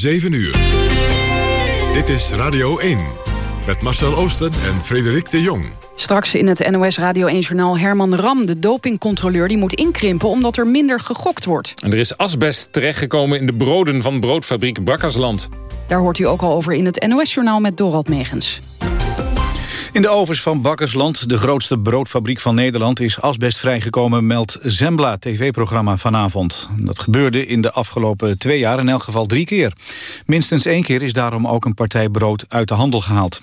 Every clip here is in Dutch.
7 uur. Dit is Radio 1. Met Marcel Oosten en Frederik de Jong. Straks in het NOS Radio 1-journaal Herman Ram, de dopingcontroleur... die moet inkrimpen omdat er minder gegokt wordt. En er is asbest terechtgekomen in de broden van broodfabriek Bakkersland. Daar hoort u ook al over in het NOS-journaal met Dorald Megens. In de ovens van Bakkersland, de grootste broodfabriek van Nederland... is asbest vrijgekomen, meldt Zembla, tv-programma vanavond. Dat gebeurde in de afgelopen twee jaar in elk geval drie keer. Minstens één keer is daarom ook een partij brood uit de handel gehaald.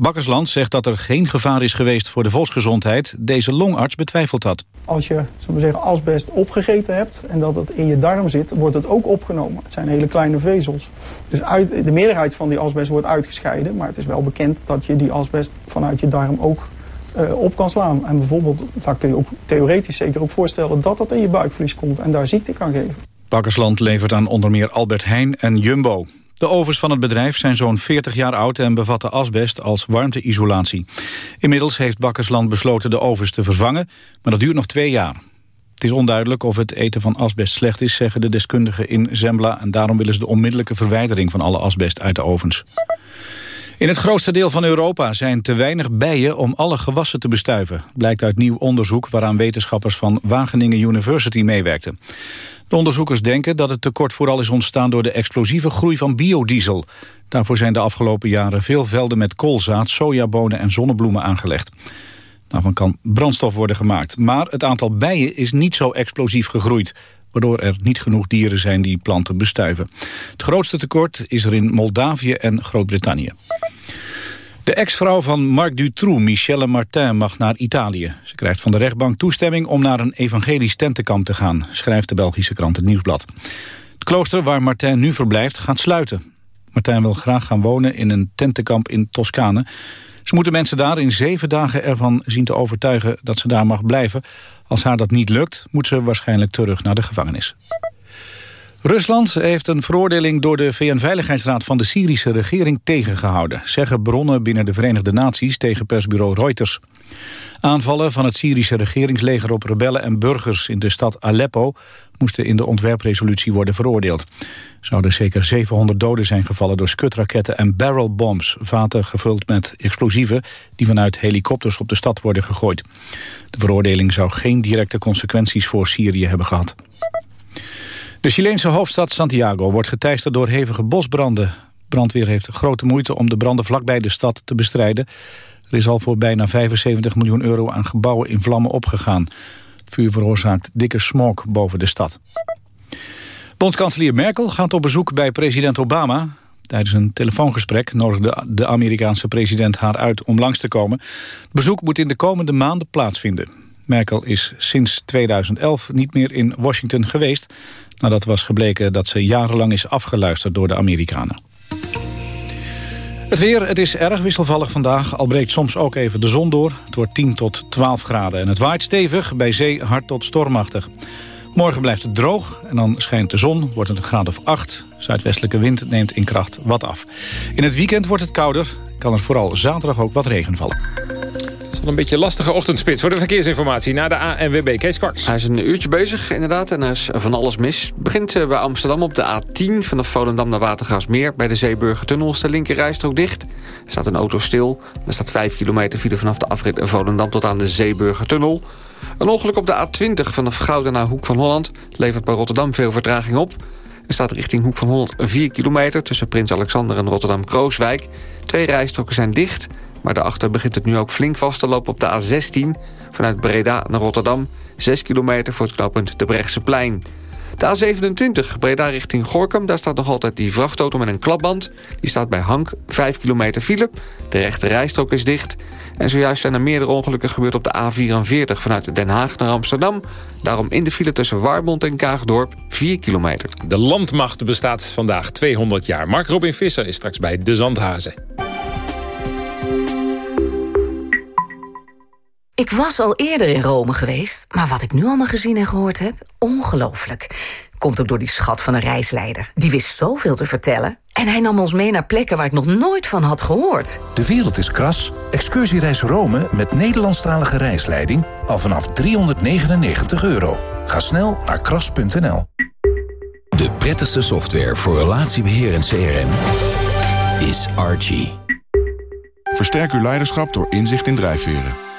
Bakkersland zegt dat er geen gevaar is geweest voor de volksgezondheid. Deze longarts betwijfelt dat. Als je zeggen, asbest opgegeten hebt en dat het in je darm zit, wordt het ook opgenomen. Het zijn hele kleine vezels. Dus uit, de meerderheid van die asbest wordt uitgescheiden. Maar het is wel bekend dat je die asbest vanuit je darm ook uh, op kan slaan. En bijvoorbeeld, daar kun je ook theoretisch zeker ook voorstellen dat dat in je buikvlies komt en daar ziekte kan geven. Bakkersland levert aan onder meer Albert Heijn en Jumbo. De ovens van het bedrijf zijn zo'n 40 jaar oud en bevatten asbest als warmteisolatie. Inmiddels heeft Bakkersland besloten de ovens te vervangen, maar dat duurt nog twee jaar. Het is onduidelijk of het eten van asbest slecht is, zeggen de deskundigen in Zembla. En daarom willen ze de onmiddellijke verwijdering van alle asbest uit de ovens. In het grootste deel van Europa zijn te weinig bijen om alle gewassen te bestuiven. Blijkt uit nieuw onderzoek waaraan wetenschappers van Wageningen University meewerkten. De onderzoekers denken dat het tekort vooral is ontstaan door de explosieve groei van biodiesel. Daarvoor zijn de afgelopen jaren veel velden met koolzaad, sojabonen en zonnebloemen aangelegd. Daarvan kan brandstof worden gemaakt. Maar het aantal bijen is niet zo explosief gegroeid waardoor er niet genoeg dieren zijn die planten bestuiven. Het grootste tekort is er in Moldavië en Groot-Brittannië. De ex-vrouw van Marc Dutroux, Michelle Martin, mag naar Italië. Ze krijgt van de rechtbank toestemming om naar een evangelisch tentenkamp te gaan... schrijft de Belgische krant Het Nieuwsblad. Het klooster waar Martin nu verblijft gaat sluiten. Martin wil graag gaan wonen in een tentenkamp in Toscane. Ze moeten mensen daar in zeven dagen ervan zien te overtuigen dat ze daar mag blijven. Als haar dat niet lukt, moet ze waarschijnlijk terug naar de gevangenis. Rusland heeft een veroordeling door de VN-veiligheidsraad van de Syrische regering tegengehouden, zeggen bronnen binnen de Verenigde Naties tegen persbureau Reuters. Aanvallen van het Syrische regeringsleger op rebellen en burgers in de stad Aleppo moesten in de ontwerpresolutie worden veroordeeld. Zouden zeker 700 doden zijn gevallen door skutraketten en barrelbombs, vaten gevuld met explosieven die vanuit helikopters op de stad worden gegooid. De veroordeling zou geen directe consequenties voor Syrië hebben gehad. De Chileense hoofdstad Santiago wordt geteisterd door hevige bosbranden. Brandweer heeft grote moeite om de branden vlakbij de stad te bestrijden. Er is al voor bijna 75 miljoen euro aan gebouwen in vlammen opgegaan. Het vuur veroorzaakt dikke smog boven de stad. Bondskanselier Merkel gaat op bezoek bij president Obama. Tijdens een telefoongesprek nodigde de Amerikaanse president haar uit om langs te komen. Het bezoek moet in de komende maanden plaatsvinden. Merkel is sinds 2011 niet meer in Washington geweest... nadat was gebleken dat ze jarenlang is afgeluisterd door de Amerikanen. Het weer, het is erg wisselvallig vandaag, al breekt soms ook even de zon door. Het wordt 10 tot 12 graden en het waait stevig, bij zee hard tot stormachtig. Morgen blijft het droog en dan schijnt de zon, wordt het een graad of 8. Zuidwestelijke wind neemt in kracht wat af. In het weekend wordt het kouder, kan er vooral zaterdag ook wat regen vallen een beetje lastige ochtendspits voor de verkeersinformatie naar de ANWB. Kees Kwaks. Hij is een uurtje bezig, inderdaad. En er is van alles mis. Het begint eh, bij Amsterdam op de A10 vanaf Volendam naar Watergraafsmeer. Bij de Zeeburgertunnel is de linkerrijstrook dicht. Er staat een auto stil. Er staat 5 kilometer file vanaf de afrit Volendam tot aan de Zeeburgertunnel. Een ongeluk op de A20 vanaf Gouden naar Hoek van Holland... levert bij Rotterdam veel vertraging op. Er staat richting Hoek van Holland 4 kilometer... tussen Prins Alexander en Rotterdam-Krooswijk. Twee rijstroken zijn dicht... Maar daarachter begint het nu ook flink vast te lopen op de A16... vanuit Breda naar Rotterdam. 6 kilometer voor het knooppunt de Brechtseplein. De A27 Breda richting Gorkum. Daar staat nog altijd die vrachtauto met een klapband. Die staat bij Hank 5 kilometer file. De rechte rijstrook is dicht. En zojuist zijn er meerdere ongelukken gebeurd op de A44... vanuit Den Haag naar Amsterdam. Daarom in de file tussen Warmond en Kaagdorp 4 kilometer. De landmacht bestaat vandaag 200 jaar. Mark Robin Visser is straks bij De Zandhazen. Ik was al eerder in Rome geweest, maar wat ik nu allemaal gezien en gehoord heb, ongelooflijk. Komt ook door die schat van een reisleider. Die wist zoveel te vertellen. En hij nam ons mee naar plekken waar ik nog nooit van had gehoord. De wereld is kras. Excursiereis Rome met Nederlandstalige reisleiding al vanaf 399 euro. Ga snel naar kras.nl. De prettigste software voor relatiebeheer en CRM is Archie. Versterk uw leiderschap door inzicht in drijfveren.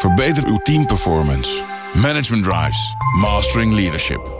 Verbeter uw teamperformance. Management Drives. Mastering Leadership.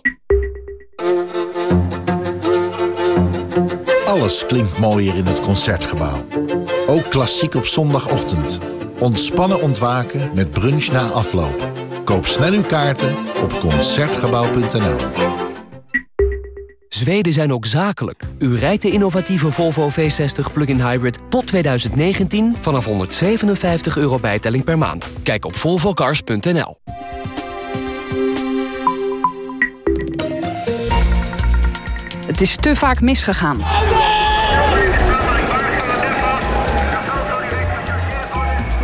Alles klinkt mooier in het Concertgebouw. Ook klassiek op zondagochtend. Ontspannen ontwaken met brunch na afloop. Koop snel uw kaarten op Concertgebouw.nl. Zweden zijn ook zakelijk. U rijdt de innovatieve Volvo V60 Plug-in Hybrid tot 2019 vanaf 157 euro bijtelling per maand. Kijk op volvocars.nl. Het is te vaak misgegaan.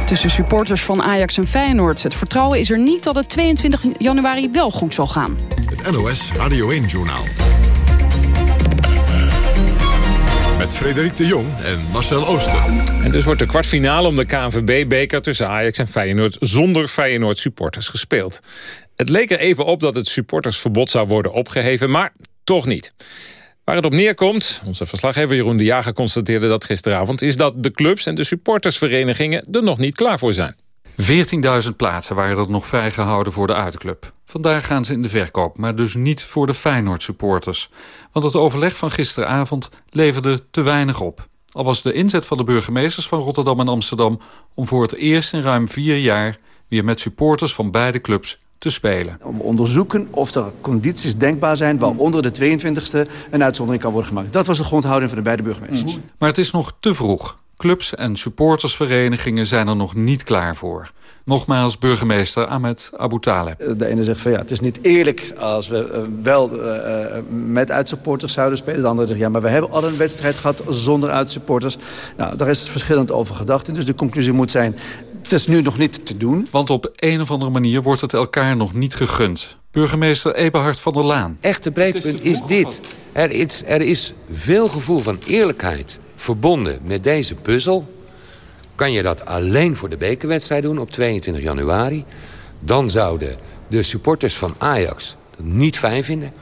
Tussen supporters van Ajax en Feyenoord. Het vertrouwen is er niet dat het 22 januari wel goed zal gaan. Het NOS Radio 1-journaal. Met Frederik de Jong en Marcel Ooster. En dus wordt de kwartfinale om de KNVB-beker tussen Ajax en Feyenoord... zonder Feyenoord-supporters gespeeld. Het leek er even op dat het supportersverbod zou worden opgeheven, maar toch niet. Waar het op neerkomt, onze verslaggever Jeroen de Jager constateerde dat gisteravond... is dat de clubs en de supportersverenigingen er nog niet klaar voor zijn. 14.000 plaatsen waren er nog vrijgehouden voor de uitclub. Vandaag gaan ze in de verkoop, maar dus niet voor de Feyenoord-supporters. Want het overleg van gisteravond leverde te weinig op. Al was de inzet van de burgemeesters van Rotterdam en Amsterdam... om voor het eerst in ruim vier jaar weer met supporters van beide clubs te spelen. Om onderzoeken of er condities denkbaar zijn... waaronder de 22e een uitzondering kan worden gemaakt. Dat was de grondhouding van de beide burgemeesters. Maar het is nog te vroeg. Clubs en supportersverenigingen zijn er nog niet klaar voor. Nogmaals burgemeester Ahmed Abu Taleb. De ene zegt van ja, het is niet eerlijk als we uh, wel uh, met uitsupporters zouden spelen. De andere zegt ja, maar we hebben al een wedstrijd gehad zonder uitsupporters. Nou, daar is verschillend over gedacht. En dus de conclusie moet zijn, het is nu nog niet te doen. Want op een of andere manier wordt het elkaar nog niet gegund. Burgemeester Eberhard van der Laan. Echte breekpunt is, is dit. Er is, er is veel gevoel van eerlijkheid verbonden met deze puzzel. Kan je dat alleen voor de bekerwedstrijd doen op 22 januari... dan zouden de supporters van Ajax het niet fijn vinden.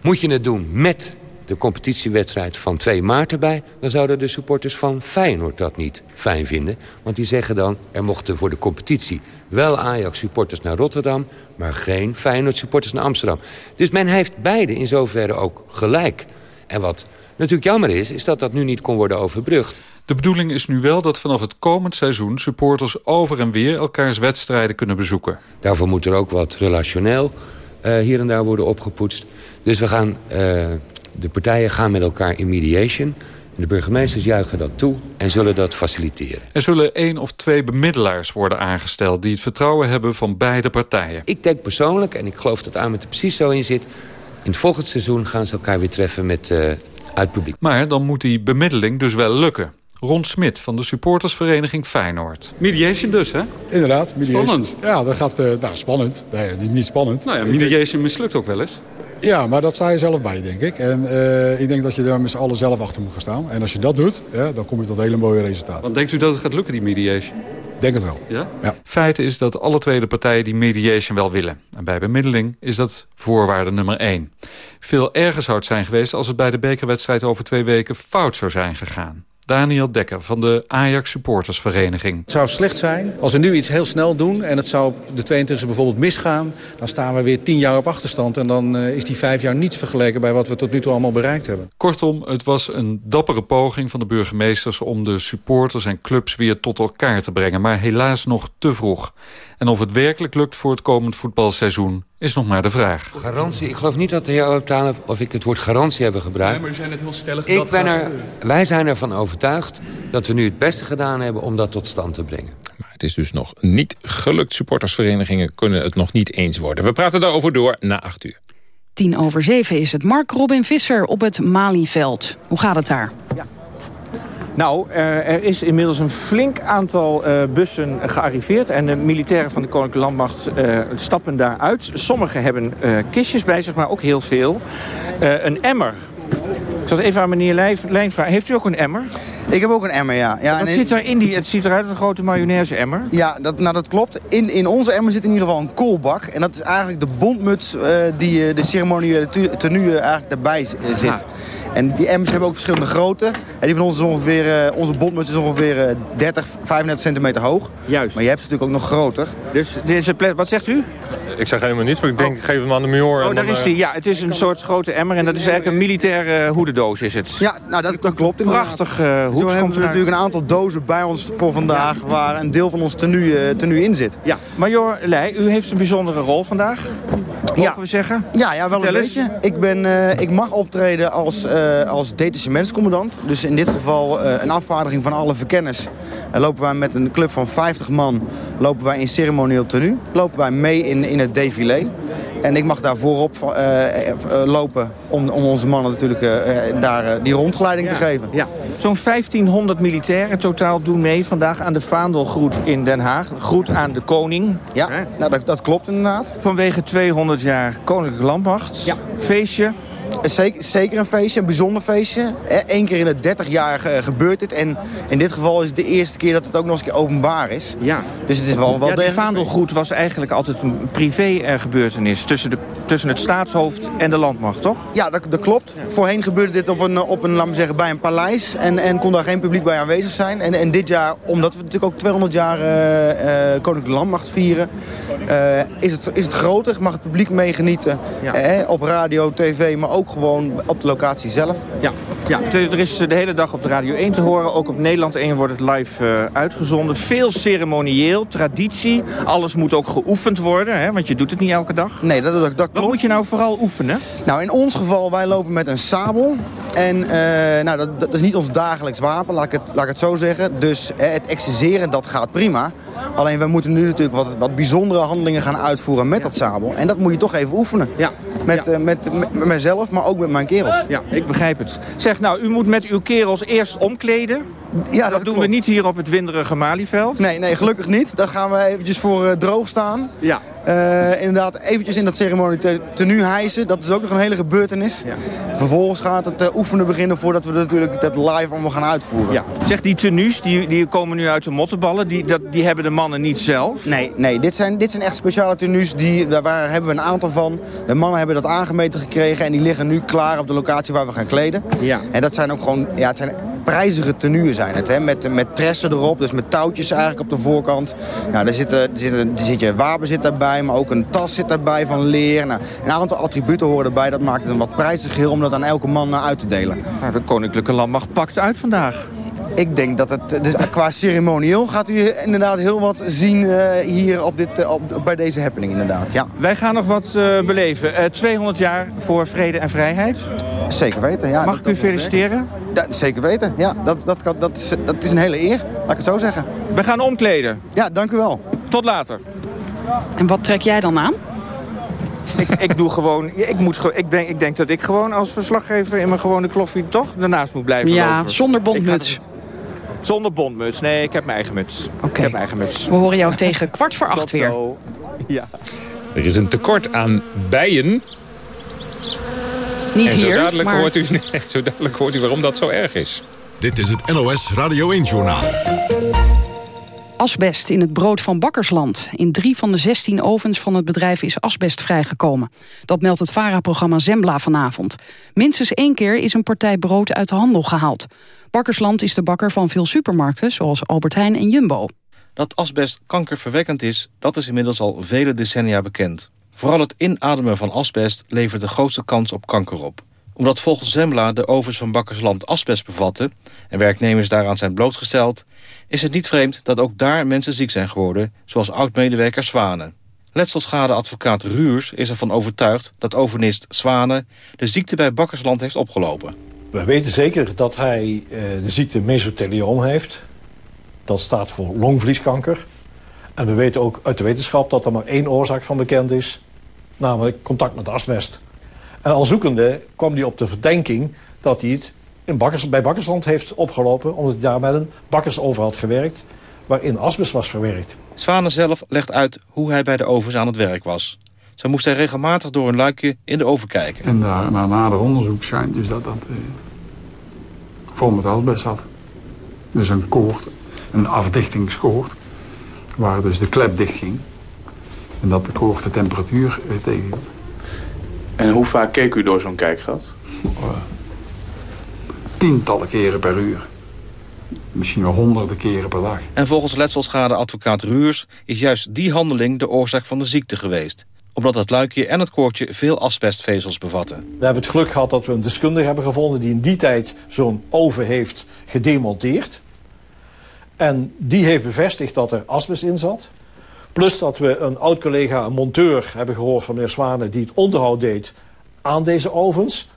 Moet je het doen met de competitiewedstrijd van 2 maart erbij... dan zouden de supporters van Feyenoord dat niet fijn vinden. Want die zeggen dan, er mochten voor de competitie wel Ajax-supporters naar Rotterdam... maar geen Feyenoord-supporters naar Amsterdam. Dus men heeft beide in zoverre ook gelijk. En wat natuurlijk jammer is, is dat dat nu niet kon worden overbrugd. De bedoeling is nu wel dat vanaf het komend seizoen... supporters over en weer elkaars wedstrijden kunnen bezoeken. Daarvoor moet er ook wat relationeel uh, hier en daar worden opgepoetst. Dus we gaan, uh, de partijen gaan met elkaar in mediation... De burgemeesters juichen dat toe en zullen dat faciliteren. Er zullen één of twee bemiddelaars worden aangesteld... die het vertrouwen hebben van beide partijen. Ik denk persoonlijk, en ik geloof dat Ahmed er precies zo in zit... in het volgend seizoen gaan ze elkaar weer treffen met uh, uit publiek. Maar dan moet die bemiddeling dus wel lukken. Ron Smit van de supportersvereniging Feyenoord. Mediation dus, hè? Inderdaad, mediation. Spannend. Ja, dat gaat uh, nou, spannend. Nee, niet spannend. Nou ja, mediation mislukt ook wel eens. Ja, maar dat sta je zelf bij, denk ik. En uh, ik denk dat je daar met z'n allen zelf achter moet gaan staan. En als je dat doet, ja, dan kom je tot hele mooie resultaten. Want denkt u dat het gaat lukken, die mediation? Denk het wel. Ja? ja? Feit is dat alle tweede partijen die mediation wel willen. En bij bemiddeling is dat voorwaarde nummer één. Veel erger zou het zijn geweest als het bij de bekerwedstrijd over twee weken fout zou zijn gegaan. Daniel Dekker van de Ajax Supportersvereniging. Het zou slecht zijn als we nu iets heel snel doen... en het zou de 22e bijvoorbeeld misgaan... dan staan we weer tien jaar op achterstand... en dan uh, is die vijf jaar niets vergeleken bij wat we tot nu toe allemaal bereikt hebben. Kortom, het was een dappere poging van de burgemeesters... om de supporters en clubs weer tot elkaar te brengen. Maar helaas nog te vroeg. En of het werkelijk lukt voor het komend voetbalseizoen is nog maar de vraag. Garantie, ik geloof niet dat de heer Talen of ik het woord garantie hebben gebruikt. Nee, maar zijn het heel stellig ik dat ben er, Wij zijn ervan overtuigd dat we nu het beste gedaan hebben om dat tot stand te brengen. Maar het is dus nog niet gelukt. Supportersverenigingen kunnen het nog niet eens worden. We praten daarover door na acht uur. Tien over zeven is het Mark Robin Visser op het Malieveld. Hoe gaat het daar? Ja. Nou, er is inmiddels een flink aantal uh, bussen gearriveerd. En de militairen van de Koninklijke Landmacht uh, stappen daaruit. Sommigen hebben kistjes bij zich, maar ook heel veel. een emmer. Ik zal even aan meneer Lijn vragen. Heeft u ook een emmer? Ik heb ook een emmer, ja. ja Wat zit in die? Het ziet eruit als een grote mayonaise-emmer. Ja, dat, nou dat klopt. In, in onze emmer zit in ieder geval een koolbak. En dat is eigenlijk de bondmuts die de ceremoniële tenue eigenlijk daarbij zit. Aha. En die emmers hebben ook verschillende grootte. En die van ons is ongeveer, uh, onze bondmuts is ongeveer uh, 30, 35 centimeter hoog. Juist. Maar je hebt ze natuurlijk ook nog groter. Dus deze wat zegt u? Ik zeg helemaal niets, want ik denk, oh. ik geef hem aan de major. Oh, daar is hij. Ja, het is een soort grote emmer en dat is eigenlijk een militaire hoedendoos is het. Ja, nou dat, dat klopt Prachtig uh, hoed. Zo hebben we natuurlijk een aantal dozen bij ons voor vandaag... Ja. waar een deel van ons tenue, tenue in zit. Ja, Major Leij, u heeft een bijzondere rol vandaag. Mogen ja. we zeggen? Ja, ja wel Vertel een beetje. Ik, ben, uh, ik mag optreden als, uh, als detachementscommandant. Dus in dit geval uh, een afvaardiging van alle verkenners. En lopen wij met een club van 50 man lopen wij in ceremonieel tenue. Lopen wij mee in, in het défilé. En ik mag daar voorop uh, uh, lopen om, om onze mannen natuurlijk daar die rondgeleiding ja, te geven. Ja. Zo'n 1500 militairen totaal doen mee vandaag aan de Vaandelgroet in Den Haag. Groet aan de koning. Ja, nou, dat, dat klopt inderdaad. Vanwege 200 jaar Koninklijke Landmacht. Ja. Feestje. Zeker, zeker een feestje, een bijzonder feestje. Eén keer in het 30 jaar gebeurt dit. En in dit geval is het de eerste keer dat het ook nog eens een keer openbaar is. Ja. Dus het is wel, wel ja, de vaandelgroet was eigenlijk altijd een privé gebeurtenis. Tussen, de, tussen het staatshoofd en de landmacht, toch? Ja, dat, dat klopt. Ja. Voorheen gebeurde dit op een, op een, laat zeggen, bij een paleis. En, en kon daar geen publiek bij aanwezig zijn. En, en dit jaar, omdat we natuurlijk ook 200 jaar uh, uh, Koninklijke Landmacht vieren... Uh, is, het, is het groter, mag het publiek meegenieten. Ja. Eh, op radio, tv, maar ook gewoon op de locatie zelf. Ja, ja. er is de hele dag op de Radio 1 te horen. Ook op Nederland 1 wordt het live uh, uitgezonden. Veel ceremonieel, traditie. Alles moet ook geoefend worden, hè? want je doet het niet elke dag. Nee, dat, dat, dat klopt. Wat moet je nou vooral oefenen? Nou, in ons geval, wij lopen met een sabel. En uh, nou, dat, dat, is niet ons dagelijks wapen, laat ik het, laat ik het zo zeggen. Dus het exerceren, dat gaat prima. Alleen we moeten nu natuurlijk wat, wat bijzondere handelingen gaan uitvoeren met ja. dat sabel. En dat moet je toch even oefenen. Ja. Met, ja. uh, met, met, met mezelf, maar ook met mijn kerels. Ja, ik begrijp het. Zeg, nou, u moet met uw kerels eerst omkleden. Ja, dat, dat doen klopt. we niet hier op het winderige Malieveld. Nee, nee, gelukkig niet. Dat gaan we eventjes voor uh, droog staan. Ja. Uh, inderdaad, eventjes in dat ceremonie te, tenue hijsen. Dat is ook nog een hele gebeurtenis. Ja. Vervolgens gaat het uh, oefenen beginnen voordat we natuurlijk dat live allemaal gaan uitvoeren. Ja. Zeg, die tenues, die, die komen nu uit de mottenballen. Die, dat, die hebben de mannen niet zelf? Nee, nee dit, zijn, dit zijn echt speciale tenues. Die, daar hebben we een aantal van. De mannen hebben dat aangemeten gekregen en die liggen nu klaar op de locatie waar we gaan kleden. Ja. En dat zijn ook gewoon, ja, het zijn prijzige tenues zijn het. Hè? Met, met tressen erop, dus met touwtjes eigenlijk op de voorkant. Nou, daar zit, er zit, er zit je wapen zit daarbij, maar ook een tas zit daarbij van leer. Nou, een aantal attributen horen erbij. Dat maakt het een wat prijzig geheel om dat aan elke man uh, uit te delen. De Koninklijke Landmacht pakt uit vandaag. Ik denk dat het, dus qua ceremonieel gaat u inderdaad heel wat zien uh, hier op dit, uh, op, bij deze happening inderdaad. Ja. Wij gaan nog wat uh, beleven. 200 jaar voor vrede en vrijheid. Zeker weten, ja. Mag ik u feliciteren? Ja, zeker weten, ja. Dat, dat, dat, dat, is, dat is een hele eer, laat ik het zo zeggen. We gaan omkleden. Ja, dank u wel. Tot later. En wat trek jij dan aan? Ik, ik doe gewoon. Ik, moet, ik, denk, ik denk dat ik gewoon als verslaggever in mijn gewone kloffie toch daarnaast moet blijven ja, lopen. zonder bondmuts. Zonder bondmuts. Nee, ik heb mijn eigen muts. Okay. Ik heb mijn eigen muts. We horen jou tegen kwart voor acht weer. Zo. Ja. Er is een tekort aan bijen. Niet en zo hier, dadelijk, maar... hoort u, zo dadelijk hoort u waarom dat zo erg is. Dit is het NOS Radio 1-journaal. Asbest in het brood van Bakkersland. In drie van de 16 ovens van het bedrijf is asbest vrijgekomen. Dat meldt het VARA-programma Zembla vanavond. Minstens één keer is een partij brood uit de handel gehaald. Bakkersland is de bakker van veel supermarkten, zoals Albert Heijn en Jumbo. Dat asbest kankerverwekkend is, dat is inmiddels al vele decennia bekend. Vooral het inademen van asbest levert de grootste kans op kanker op. Omdat volgens Zembla de ovens van Bakkersland asbest bevatten... en werknemers daaraan zijn blootgesteld... is het niet vreemd dat ook daar mensen ziek zijn geworden... zoals oud-medewerker Zwanen. Letselschadeadvocaat Ruurs is ervan overtuigd dat overnist Zwanen... de ziekte bij Bakkersland heeft opgelopen. We weten zeker dat hij eh, de ziekte mesothelioom heeft. Dat staat voor longvlieskanker. En we weten ook uit de wetenschap dat er maar één oorzaak van bekend is. Namelijk contact met asbest. En al zoekende kwam hij op de verdenking dat hij het in Bakkers, bij Bakkersland heeft opgelopen... omdat hij daar met een bakkersover had gewerkt waarin asbest was verwerkt. Zwanen zelf legt uit hoe hij bij de ovens aan het werk was. Zo moest hij regelmatig door een luikje in de oven kijken. En daar, na nader onderzoek schijnt dus dat dat eh, vol met asbest zat. Dus een koord, een afdichtingskoord, waar dus de klep dicht ging. En dat de koord de temperatuur eh, tegenhield. En hoe vaak keek u door zo'n kijkgat? Tientallen keren per uur. Misschien wel honderden keren per dag. En volgens letselschadeadvocaat Ruurs is juist die handeling de oorzaak van de ziekte geweest omdat het luikje en het koordje veel asbestvezels bevatten. We hebben het geluk gehad dat we een deskundige hebben gevonden... die in die tijd zo'n oven heeft gedemonteerd. En die heeft bevestigd dat er asbest in zat. Plus dat we een oud-collega, een monteur, hebben gehoord van meneer Zwanen... die het onderhoud deed aan deze ovens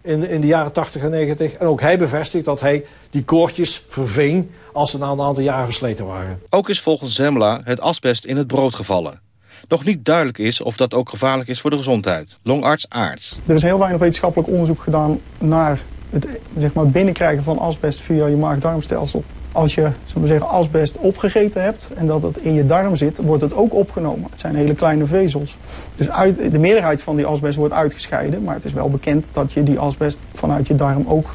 in, in de jaren 80 en 90. En ook hij bevestigt dat hij die koordjes verving... als ze na een aantal jaren versleten waren. Ook is volgens Zembla het asbest in het brood gevallen. Nog niet duidelijk is of dat ook gevaarlijk is voor de gezondheid. Longarts Aarts. Er is heel weinig wetenschappelijk onderzoek gedaan naar het zeg maar, binnenkrijgen van asbest via je maag-darmstelsel. Als je zullen we zeggen, asbest opgegeten hebt en dat het in je darm zit, wordt het ook opgenomen. Het zijn hele kleine vezels. Dus uit, de meerderheid van die asbest wordt uitgescheiden, maar het is wel bekend dat je die asbest vanuit je darm ook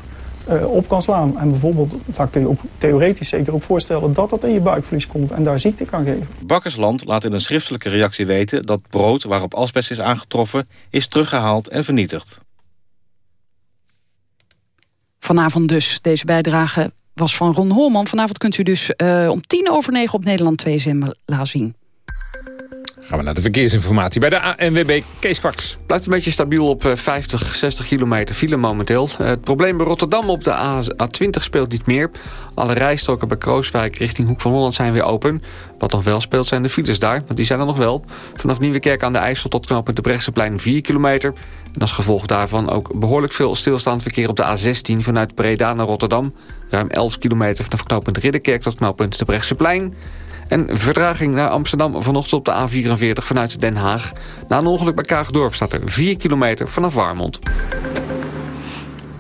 uh, op kan slaan. En bijvoorbeeld, daar kun je ook theoretisch zeker ook voorstellen... dat dat in je buikvlies komt en daar ziekte kan geven. Bakkersland laat in een schriftelijke reactie weten... dat brood waarop asbest is aangetroffen is teruggehaald en vernietigd. Vanavond dus. Deze bijdrage was van Ron Holman. Vanavond kunt u dus uh, om tien over negen op Nederland 2 Zembla zien. Gaan we naar de verkeersinformatie bij de ANWB Kees Kwaks. Blijft een beetje stabiel op 50, eh, 60 kilometer file momenteel. Eh, het probleem bij Rotterdam op de A20 speelt niet meer. Alle rijstroken bij Krooswijk richting Hoek van Holland zijn weer open. Wat nog wel speelt zijn de files daar, want die zijn er nog wel. Vanaf Nieuwekerk aan de IJssel tot knooppunt de Brechtseplein 4 kilometer. En als gevolg daarvan ook behoorlijk veel stilstaand verkeer op de A16... vanuit Breda naar Rotterdam. Ruim 11 kilometer vanaf knooppunt Ridderkerk tot knooppunt de Brechtseplein. En vertraging naar Amsterdam vanochtend op de A44 vanuit Den Haag. Na een ongeluk bij Kaagdorp staat er 4 kilometer vanaf Warmond.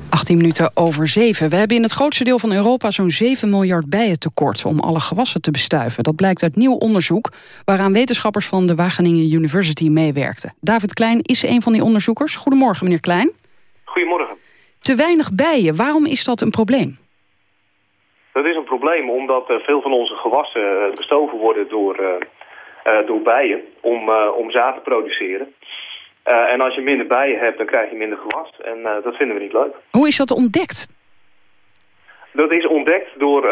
18 minuten over 7. We hebben in het grootste deel van Europa zo'n 7 miljard bijen tekort om alle gewassen te bestuiven. Dat blijkt uit nieuw onderzoek waaraan wetenschappers van de Wageningen University meewerkten. David Klein is een van die onderzoekers. Goedemorgen, meneer Klein. Goedemorgen. Te weinig bijen, waarom is dat een probleem? Dat is een probleem omdat uh, veel van onze gewassen uh, bestoven worden door, uh, door bijen om, om zaad te produceren. en als je minder bijen hebt, dan krijg je minder gewas. En dat vinden we niet leuk. Hoe is dat ontdekt? Dat is ontdekt door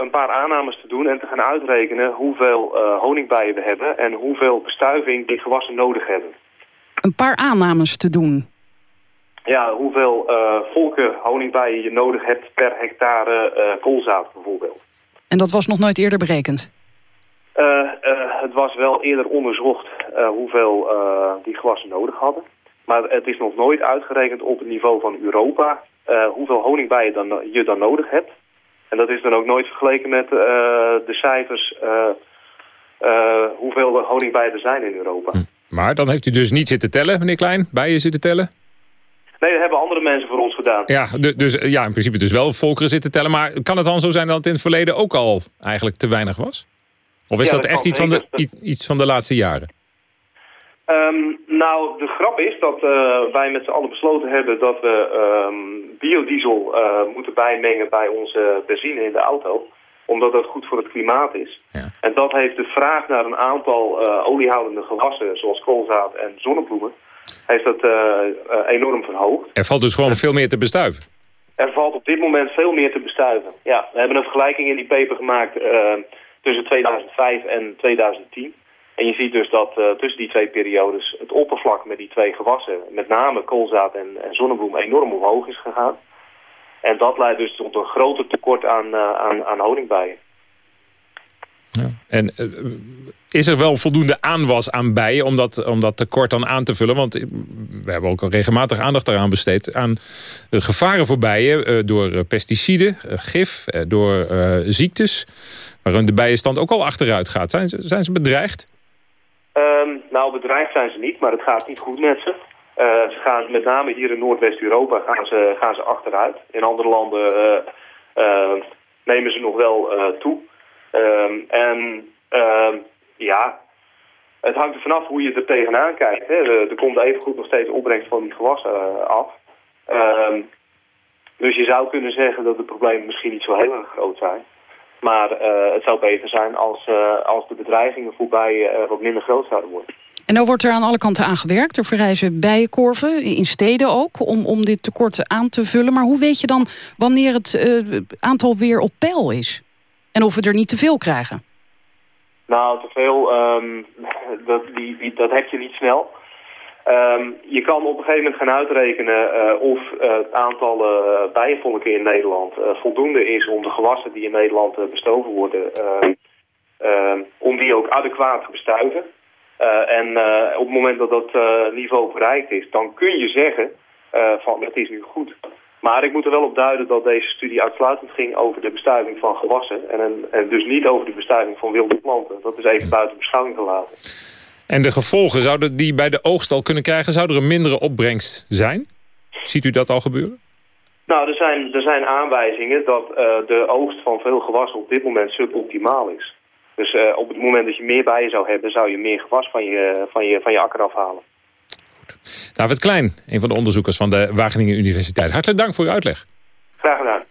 een paar aannames te doen en te gaan uitrekenen hoeveel honingbijen we hebben en hoeveel bestuiving die gewassen nodig hebben. Een paar aannames te doen? Ja, hoeveel uh, volken honingbijen je nodig hebt per hectare uh, koolzaad bijvoorbeeld. En dat was nog nooit eerder berekend? Uh, het was wel eerder onderzocht hoeveel die gewassen nodig hadden. Maar het is nog nooit uitgerekend op het niveau van Europa hoeveel honingbijen dan, je dan nodig hebt. En dat is dan ook nooit vergeleken met de cijfers hoeveel honingbijen er zijn in Europa. Hm. Maar dan heeft u dus niet zitten tellen, meneer Klein, bijen zitten tellen? Nee, dat hebben andere mensen voor ons gedaan. Ja, dus ja, in principe dus wel volkeren zitten tellen. Maar kan het dan zo zijn dat het in het verleden ook al eigenlijk te weinig was? Of is dat, echt iets van, de, iets van de laatste jaren? Um, nou, de grap is dat uh, wij met z'n allen besloten hebben dat we um, biodiesel uh, moeten bijmengen bij onze benzine in de auto. omdat dat goed voor het klimaat is. En dat heeft de vraag naar een aantal uh, oliehoudende gewassen, zoals koolzaad en zonnebloemen, heeft dat enorm verhoogd. Er valt dus gewoon veel meer te bestuiven? Er valt op dit moment veel meer te bestuiven. Ja, we hebben een vergelijking in die paper gemaakt tussen 2005 en 2010. En je ziet dus dat uh, tussen die twee periodes het oppervlak met die twee gewassen, met name koolzaad en, en zonnebloem, enorm omhoog is gegaan. En dat leidt dus tot een groter tekort aan, uh, aan, aan honingbijen. Ja. En uh, is er wel voldoende aanwas aan bijen om dat, tekort dan aan te vullen? Want we hebben ook al regelmatig aandacht eraan besteed... aan gevaren voor bijen door pesticiden, gif, door ziektes... waarin de bijenstand ook al achteruit gaat. Zijn, zijn ze bedreigd? Um, nou, bedreigd zijn ze niet, maar het gaat niet goed met ze. Ze gaan met name hier in Noordwest-Europa gaan ze, gaan ze achteruit. In andere landen nemen ze nog wel toe. Ehm, en ehm, ja, het hangt er vanaf hoe je er tegenaan kijkt. Hè. Er, komt evengoed nog steeds opbrengst van die gewassen af. dus je zou kunnen zeggen dat de problemen misschien niet zo heel erg groot zijn. Maar uh, het zou beter zijn als, uh, als de bedreigingen voorbij wat minder groot zouden worden. En dan wordt er aan alle kanten aan gewerkt. Er verrijzen bijenkorven, in steden ook, om, om dit tekort aan te vullen. Maar hoe weet je dan wanneer het aantal weer op peil is? En of we er niet te veel krijgen? Nou, te veel, um, dat, die, die, dat heb je niet snel. Um, je kan op een gegeven moment gaan uitrekenen uh, of het aantal uh, bijenvolken in Nederland voldoende is om de gewassen die in Nederland bestoven worden, ehm, ehm, om die ook adequaat te bestuiven. en op het moment dat dat niveau bereikt is, dan kun je zeggen van het is nu goed. Maar ik moet er wel op duiden dat deze studie uitsluitend ging over de bestuiving van gewassen en, en dus niet over de bestuiving van wilde planten. Dat is even buiten beschouwing gelaten. En de gevolgen, zouden die bij de oogst al kunnen krijgen? Zou er een mindere opbrengst zijn? Ziet u dat al gebeuren? Nou, er zijn, er zijn aanwijzingen dat uh, de oogst van veel gewassen op dit moment suboptimaal is. Dus uh, op het moment dat je meer bijen zou hebben, zou je meer gewas van je, van je, van je akker afhalen. David Klein, een van de onderzoekers van de Wageningen Universiteit. Hartelijk dank voor uw uitleg. Graag gedaan.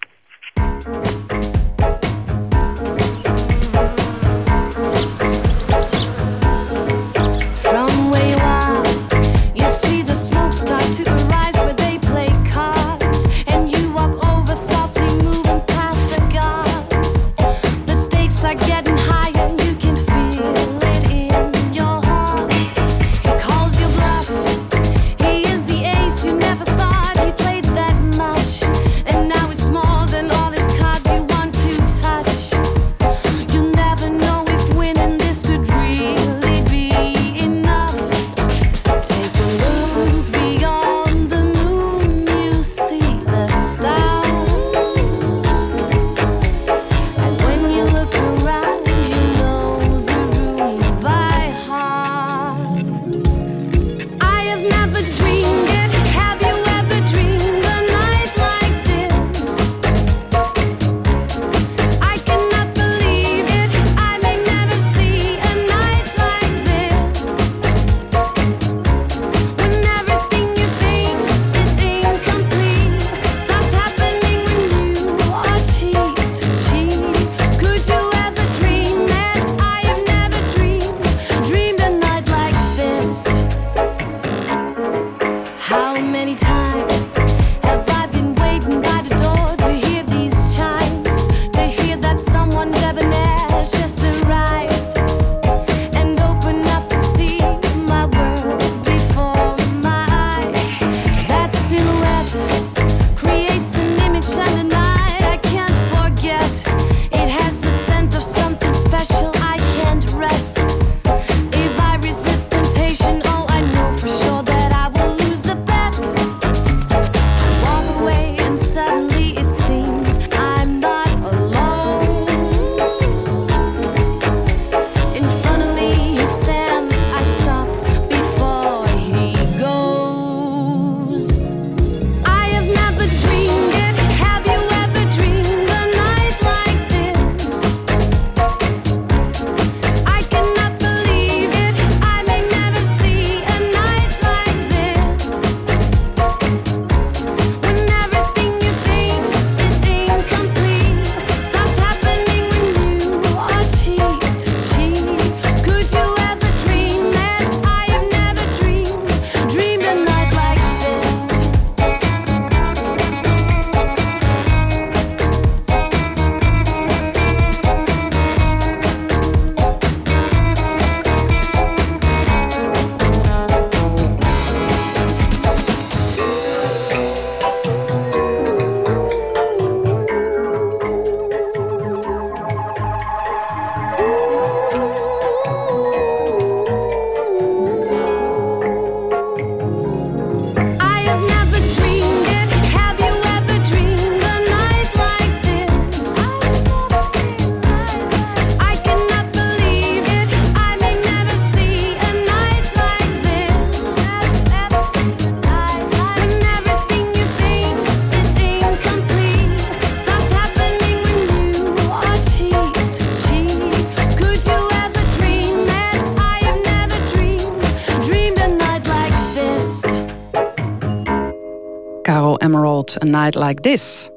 Night Like This.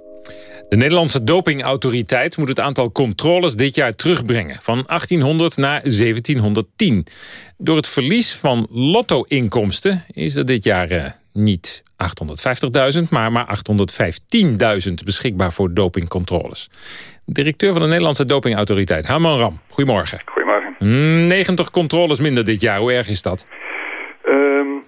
De Nederlandse dopingautoriteit moet het aantal controles dit jaar terugbrengen. Van 1800 naar 1710. Door het verlies van lotto-inkomsten is er dit jaar uh, niet 850.000, maar maar 815.000 beschikbaar voor dopingcontroles. Directeur van de Nederlandse dopingautoriteit, Haman Ram. Goedemorgen. Goedemorgen. 90 mm, controles minder dit jaar. Hoe erg is dat? Um,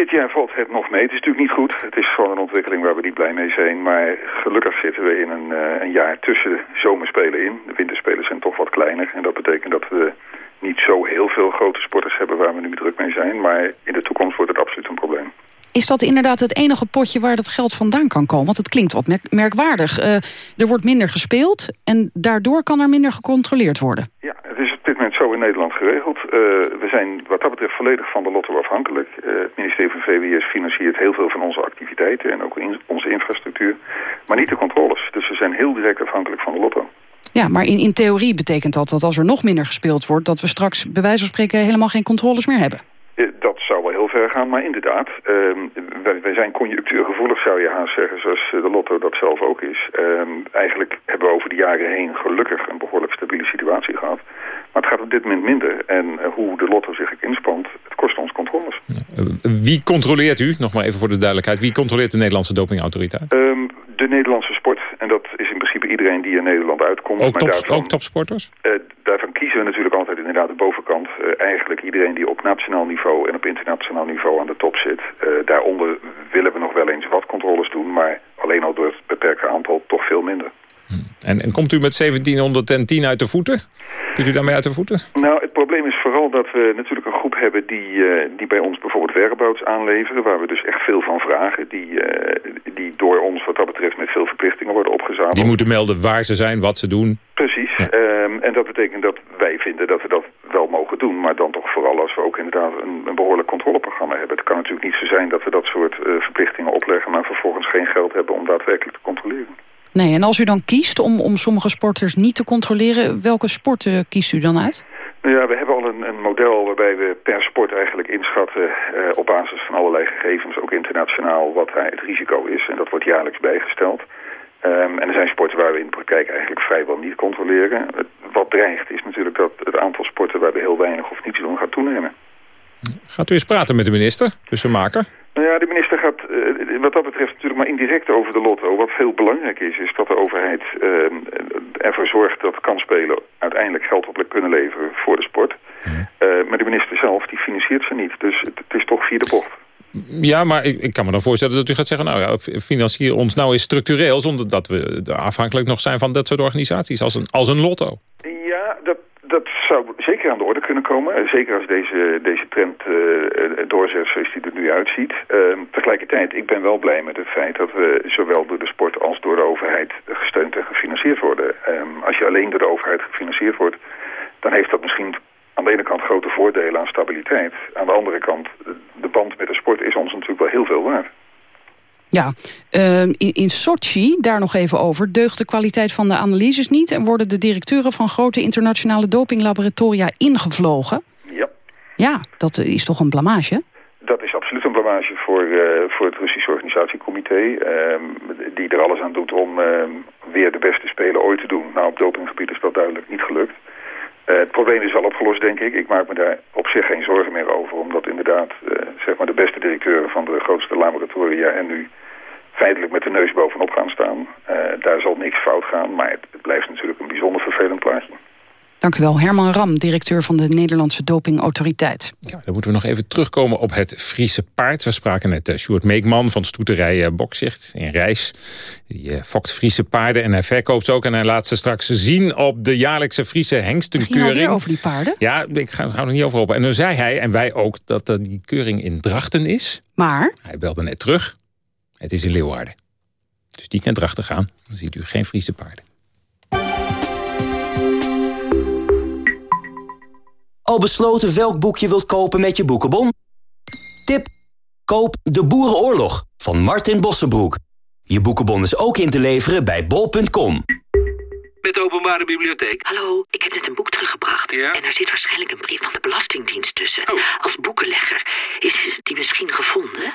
dit jaar valt het nog mee. Het is natuurlijk niet goed. Het is gewoon een ontwikkeling waar we niet blij mee zijn. Maar gelukkig zitten we in een, uh, een jaar tussen de zomerspelen in. De winterspelen zijn toch wat kleiner. En dat betekent dat we niet zo heel veel grote sporters hebben waar we nu druk mee zijn. Maar in de toekomst wordt het absoluut een probleem. Is dat inderdaad het enige potje waar dat geld vandaan kan komen? Want het klinkt wat merkwaardig. Uh, er wordt minder gespeeld en daardoor kan er minder gecontroleerd worden. Ja, zo in Nederland geregeld. Uh, we zijn wat dat betreft volledig van de lotto afhankelijk. Uh, het ministerie van VWS financiert heel veel van onze activiteiten en ook onze infrastructuur. Maar niet de controles. Dus we zijn heel direct afhankelijk van de lotto. Ja, maar in, in theorie betekent dat dat als er nog minder gespeeld wordt... dat we straks bij wijze van spreken helemaal geen controles meer hebben. Dat zou wel heel ver gaan, maar inderdaad. Uh, wij, wij, zijn conjunctuurgevoelig, zou je haast zeggen, zoals de Lotto dat zelf ook is. Uh, eigenlijk hebben we over de jaren heen gelukkig een behoorlijk stabiele situatie gehad. Maar het gaat op dit moment minder. En uh, hoe de Lotto zich inspant, het kost ons controles. Wie controleert u, nog maar even voor de duidelijkheid, wie controleert de Nederlandse dopingautoriteit? Um, de Nederlandse sport. En dat is in principe iedereen die in Nederland uitkomt. Ook, maar top, daarvan, ook topsporters? Uh, daarvan kiezen we natuurlijk altijd inderdaad de bovenkant. Uh, eigenlijk iedereen die op nationaal niveau en op internationaal niveau aan de top zit. Uh, daaronder willen we nog wel eens wat controles doen. Maar alleen al door het beperkte aantal toch veel minder. En, en, komt u met 1710 uit de voeten? Kunt u daarmee uit de voeten? Nou, het probleem is vooral dat we natuurlijk een groep hebben die, uh, die bij ons bijvoorbeeld whereabouts aanleveren. Waar we dus echt veel van vragen. Die, uh, die door ons wat dat betreft met veel verplichtingen worden opgezadeld. Die moeten melden waar ze zijn, wat ze doen. Precies. Ja. Um, en dat betekent dat wij vinden dat we dat wel mogen doen. Maar dan toch vooral als we ook inderdaad een, een behoorlijk controleprogramma hebben. Het kan natuurlijk niet zo zijn dat we dat soort uh, verplichtingen opleggen... maar vervolgens geen geld hebben om daadwerkelijk te controleren. Nee, en als u dan kiest om, om sommige sporters niet te controleren... welke sporten kiest u dan uit? Ja, we hebben al een, een model waarbij we per sport eigenlijk inschatten... Uh, op basis van allerlei gegevens, ook internationaal, wat het risico is. En dat wordt jaarlijks bijgesteld. Um, en er zijn sporten waar we in de praktijk eigenlijk vrijwel niet controleren. Wat dreigt is natuurlijk dat het aantal sporten waar we heel weinig of niets doen gaat toenemen. Gaat u eens praten met de minister, tussenmaker? Nou ja, de minister gaat uh, wat dat betreft natuurlijk maar indirect over de lotto. Wat veel belangrijk is, is dat de overheid uh, ervoor zorgt dat kansspelen uiteindelijk geld op kunnen leveren voor de sport. Uh, maar de minister zelf, die financiert ze niet. Dus het, het is toch via de bocht. Ja, maar ik, ik, kan me dan voorstellen dat u gaat zeggen... nou ja, financier ons nou eens structureel... zonder dat we afhankelijk nog zijn van dat soort organisaties als een, als een lotto. Zou zeker aan de orde kunnen komen. Zeker als deze, deze trend uh, doorzet zoals die er nu uitziet. Uh, tegelijkertijd, ik ben wel blij met het feit dat we zowel door de sport als door de overheid gesteund en gefinancierd worden. Um, als je alleen door de overheid gefinancierd wordt, dan heeft dat misschien aan de ene kant grote voordelen aan stabiliteit. Aan de andere kant, de band met de sport is ons natuurlijk wel heel veel waard. Ja, uh, in, in Sochi, daar nog even over, deugt de kwaliteit van de analyses niet... en worden de directeuren van grote internationale dopinglaboratoria ingevlogen. Ja. Ja, dat is toch een blamage? Dat is absoluut een blamage voor, uh, voor het Russische organisatiecomité... Uh, die er alles aan doet om weer de beste spelen ooit te doen. Nou, op dopinggebied is dat duidelijk niet gelukt. Uh, het probleem is wel opgelost, denk ik. Ik maak me daar op zich geen zorgen meer over. Omdat inderdaad uh, zeg maar de beste directeuren van de grootste laboratoria... en nu feitelijk met de neus bovenop gaan staan. Uh, daar zal niks fout gaan, maar het, het, blijft natuurlijk een bijzonder vervelend plaatje. Dank u wel. Herman Ram, directeur van de Nederlandse Dopingautoriteit. Ja, dan moeten we nog even terugkomen op het Friese paard. We spraken net uh, Sjoerd Meekman van stoeterij uh, Bokzicht in Rijs. Die uh, fokt Friese paarden en hij verkoopt ze ook. En hij laat ze straks zien op de jaarlijkse Friese hengstenkeuring. Ging over die paarden? Ja, ik ga, ga er niet over op. En dan zei hij, en wij ook, dat uh, die keuring in Drachten is. Maar? Hij belde net terug. Het is in Leeuwarden. Dus niet naar Drachten gaan. Dan ziet u geen Friese paarden. Al besloten welk boek je wilt kopen met je boekenbon? Tip: koop De Boerenoorlog van Martin Bossenbroek. Je boekenbon is ook in te leveren bij bol.com. Met de openbare bibliotheek. Hallo, ik heb net een boek teruggebracht. Ja? En daar zit waarschijnlijk een brief van de Belastingdienst tussen. Oh. Als boekenlegger. Is die misschien gevonden?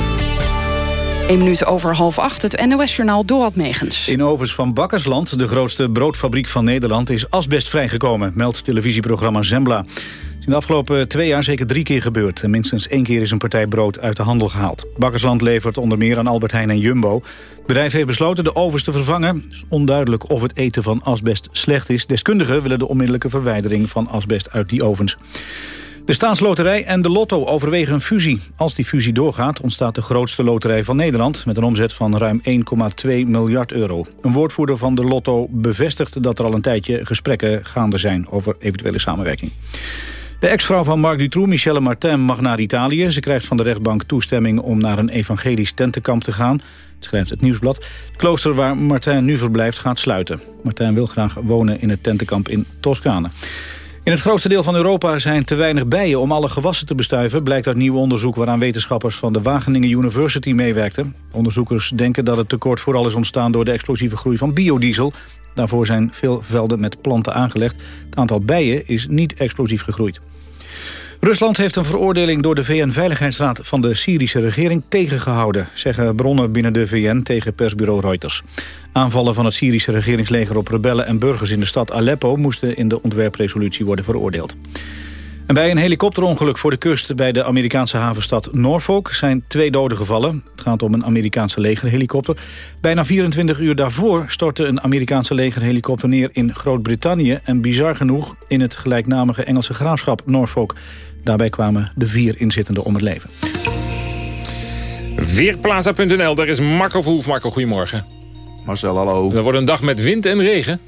1 minuut over half acht, het NOS-journaal Dorad Megens. In ovens van Bakkersland, de grootste broodfabriek van Nederland... is asbest vrijgekomen, meldt televisieprogramma Zembla. Het is in de afgelopen twee jaar zeker drie keer gebeurd. En minstens één keer is een partij brood uit de handel gehaald. Bakkersland levert onder meer aan Albert Heijn en Jumbo. Het bedrijf heeft besloten de ovens te vervangen. Het is onduidelijk of het eten van asbest slecht is. Deskundigen willen de onmiddellijke verwijdering van asbest uit die ovens. De staatsloterij en de lotto overwegen een fusie. Als die fusie doorgaat ontstaat de grootste loterij van Nederland... met een omzet van ruim 1,2 miljard euro. Een woordvoerder van de lotto bevestigt dat er al een tijdje gesprekken gaande zijn... over eventuele samenwerking. De ex-vrouw van Marc Dutroux, Michelle Martin, mag naar Italië. Ze krijgt van de rechtbank toestemming om naar een evangelisch tentenkamp te gaan. Het schrijft het Nieuwsblad. Het klooster waar Martin nu verblijft gaat sluiten. Martin wil graag wonen in het tentenkamp in Toscane. In het grootste deel van Europa zijn te weinig bijen om alle gewassen te bestuiven... blijkt uit nieuw onderzoek waaraan wetenschappers van de Wageningen University meewerkten. Onderzoekers denken dat het tekort vooral is ontstaan door de explosieve groei van biodiesel. Daarvoor zijn veel velden met planten aangelegd. Het aantal bijen is niet explosief gegroeid. Rusland heeft een veroordeling door de VN-veiligheidsraad van de Syrische regering tegengehouden, zeggen bronnen binnen de VN tegen persbureau Reuters. Aanvallen van het Syrische regeringsleger op rebellen en burgers in de stad Aleppo moesten in de ontwerpresolutie worden veroordeeld. En bij een helikopterongeluk voor de kust bij de Amerikaanse havenstad Norfolk zijn twee doden gevallen. Het gaat om een Amerikaanse legerhelikopter. Bijna 24 uur daarvoor stortte een Amerikaanse legerhelikopter neer in Groot-Brittannië en bizar genoeg in het gelijknamige Engelse graafschap Norfolk. Daarbij kwamen de vier inzittenden om het leven. Weerplaza.nl, daar is Marco Verhoef. Marco, goedemorgen. Marcel, hallo. Er wordt een dag met wind en regen.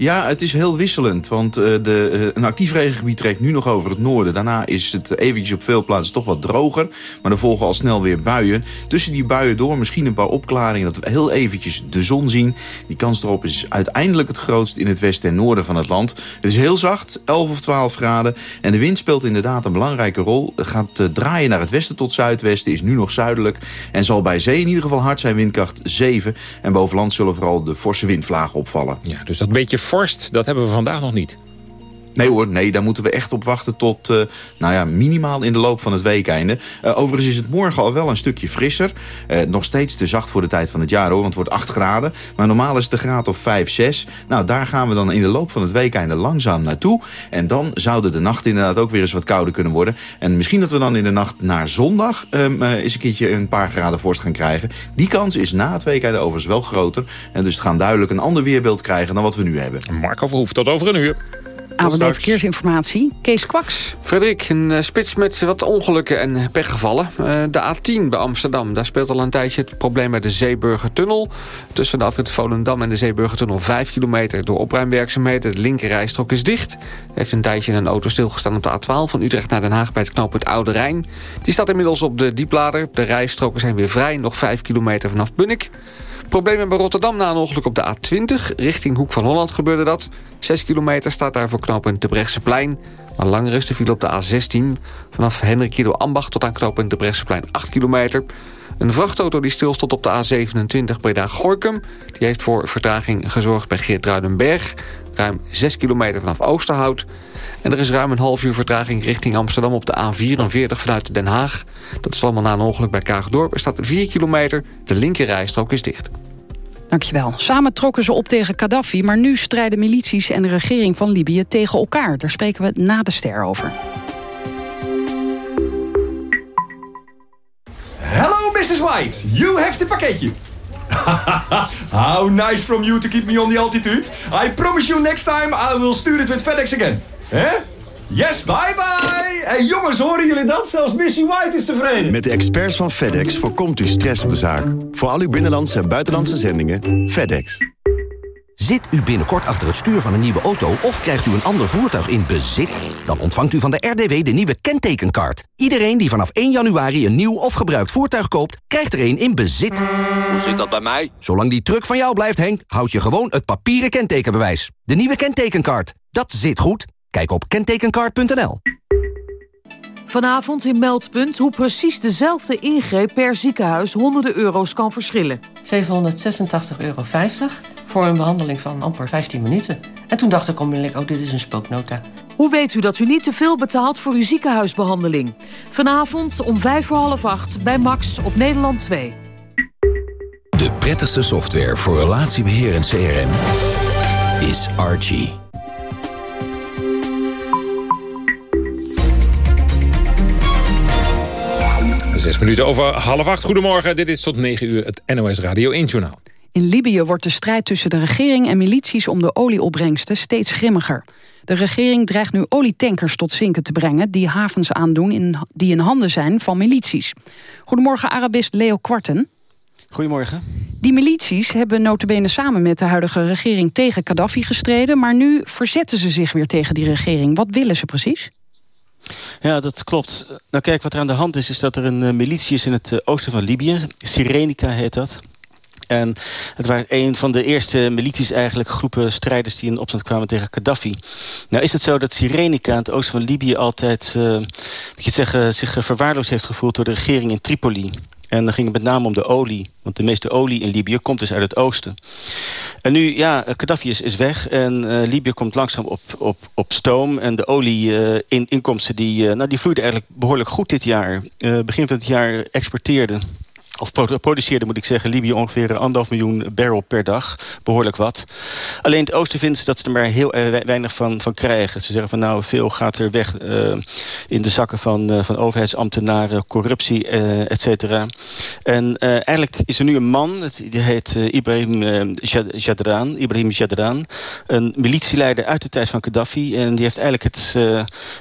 Ja, het is heel wisselend, want uh, de, uh, een actief regengebied trekt nu nog over het noorden. Daarna is het eventjes op veel plaatsen toch wat droger, maar dan volgen al snel weer buien. Tussen die buien door misschien een paar opklaringen, dat we heel eventjes de zon zien. Die kans erop is uiteindelijk het grootst in het westen en noorden van het land. Het is heel zacht, 11 of 12 graden. En de wind speelt inderdaad een belangrijke rol. Het gaat uh, draaien naar het westen tot zuidwesten, is nu nog zuidelijk. En zal bij zee in ieder geval hard zijn, windkracht 7. En boven land zullen vooral de forse windvlagen opvallen. Ja, dus dat beetje vorst, dat hebben we vandaag nog niet. Nee hoor, nee, daar moeten we echt op wachten tot, uh, nou ja, minimaal in de loop van het weekeinde. Uh, overigens is het morgen al wel een stukje frisser. Uh, nog steeds te zacht voor de tijd van het jaar hoor, want het wordt 8 graden. Maar normaal is het de graad of 5, 6. Nou, daar gaan we dan in de loop van het weekeinde langzaam naartoe. En dan zouden de nachten inderdaad ook weer eens wat kouder kunnen worden. En misschien dat we dan in de nacht naar zondag um, eens een keertje een paar graden vorst gaan krijgen. Die kans is na het weekeinde overigens wel groter. En dus het gaan duidelijk een ander weerbeeld krijgen dan wat we nu hebben. Marco Verhoef, tot over een uur. AWD Verkeersinformatie, Kees Kwaks. Frederik, een uh, spits met wat ongelukken en pechgevallen. Uh, de A10 bij Amsterdam, daar speelt al een tijdje het probleem met de Zeeburgertunnel. Tussen de afrit Volendam en de Zeeburgertunnel 5 kilometer door opruimwerkzaamheden. De linkerrijstrook is dicht. Er heeft een tijdje een auto stilgestaan op de A12 van Utrecht naar Den Haag bij het knooppunt Oude Rijn. Die staat inmiddels op de dieplader. De rijstroken zijn weer vrij, nog 5 kilometer vanaf Bunnik. Problemen bij Rotterdam na een ongeluk op de A20. Richting Hoek van Holland gebeurde dat. 6 kilometer staat daar voor knooppunt Brechtseplein. Maar langer is de file op de A16. Vanaf Hendrik Ambacht tot aan knooppunt Brechtseplein 8 kilometer. Een vrachtauto die stilstond op de A27 Breda-Gorkum... die heeft voor vertraging gezorgd bij Geert-Ruidenberg. Ruim 6 kilometer vanaf Oosterhout. En er is ruim een half uur vertraging richting Amsterdam op de A44 vanuit Den Haag. Dat is allemaal na een ongeluk bij Kaagdorp. Er staat 4 kilometer, de linkerrijstrook is dicht. Dankjewel. Samen trokken ze op tegen Gaddafi, maar nu strijden milities en de regering van Libië tegen elkaar. Daar spreken we na de ster over. Hello, Mrs. White. You have the pakketje. How nice from you to keep me on the altitude. I promise you next time I will stuur it with FedEx again. Hè? Yes, bye bye! Hey jongens, horen jullie dat? Zelfs Missy White is tevreden. Met de experts van FedEx voorkomt u stress op de zaak. Voor al uw binnenlandse en buitenlandse zendingen, FedEx. Zit u binnenkort achter het stuur van een nieuwe auto... of krijgt u een ander voertuig in bezit? Dan ontvangt u van de RDW de nieuwe kentekenkaart. Iedereen die vanaf 1 januari een nieuw of gebruikt voertuig koopt... krijgt er een in bezit. Hoe zit dat bij mij? Zolang die truck van jou blijft, Henk... houd je gewoon het papieren kentekenbewijs. De nieuwe kentekenkaart. Dat zit goed. Kijk op kentekenkaart.nl. Vanavond in Meldpunt hoe precies dezelfde ingreep per ziekenhuis honderden euro's kan verschillen. 786,50 euro voor een behandeling van amper 15 minuten. En toen dacht ik onmiddellijk, oh, dit is een spooknota. Hoe weet u dat u niet te veel betaalt voor uw ziekenhuisbehandeling? Vanavond om vijf voor half acht bij Max op Nederland 2. De prettigste software voor relatiebeheer en CRM is Archie. Zes minuten over half acht. Goedemorgen, dit is tot negen uur het NOS Radio 1 Journaal. In Libië wordt de strijd tussen de regering en milities om de olieopbrengsten steeds grimmiger. De regering dreigt nu olietankers tot zinken te brengen... die havens aandoen in, die in handen zijn van milities. Goedemorgen, Arabist Leo Kwarten. Goedemorgen. Die milities hebben notabene samen met de huidige regering tegen Gaddafi gestreden... maar nu verzetten ze zich weer tegen die regering. Wat willen ze precies? Ja, dat klopt. Nou kijk, wat er aan de hand is, is dat er een uh, militie is in het uh, oosten van Libië. Sirenica heet dat. En het waren een van de eerste milities eigenlijk, groepen strijders die in opstand kwamen tegen Gaddafi. Nou is het zo dat Sirenica in het oosten van Libië altijd, uh, moet je zeggen, zich verwaarloosd heeft gevoeld door de regering in Tripoli. En dan ging het met name om de olie. Want de meeste olie in Libië komt dus uit het oosten. En nu, ja, Gaddafi is, is weg. En uh, Libië komt langzaam op, op, op stoom. En de olie-inkomsten, uh, die, uh, nou, die vloeiden eigenlijk behoorlijk goed dit jaar. begin van het jaar exporteerden of produceerde moet ik zeggen, Libië ongeveer anderhalf miljoen barrel per dag. Behoorlijk wat. Alleen het oosten vinden ze dat ze er maar heel weinig van, van krijgen. Ze zeggen van nou, veel gaat er weg uh, in de zakken van, uh, van overheidsambtenaren, corruptie, uh, et cetera. En eigenlijk is er nu een man, die heet Ibrahim Jadran, Ibrahim Jadran. Een militieleider uit de tijd van Gaddafi. En die heeft eigenlijk het,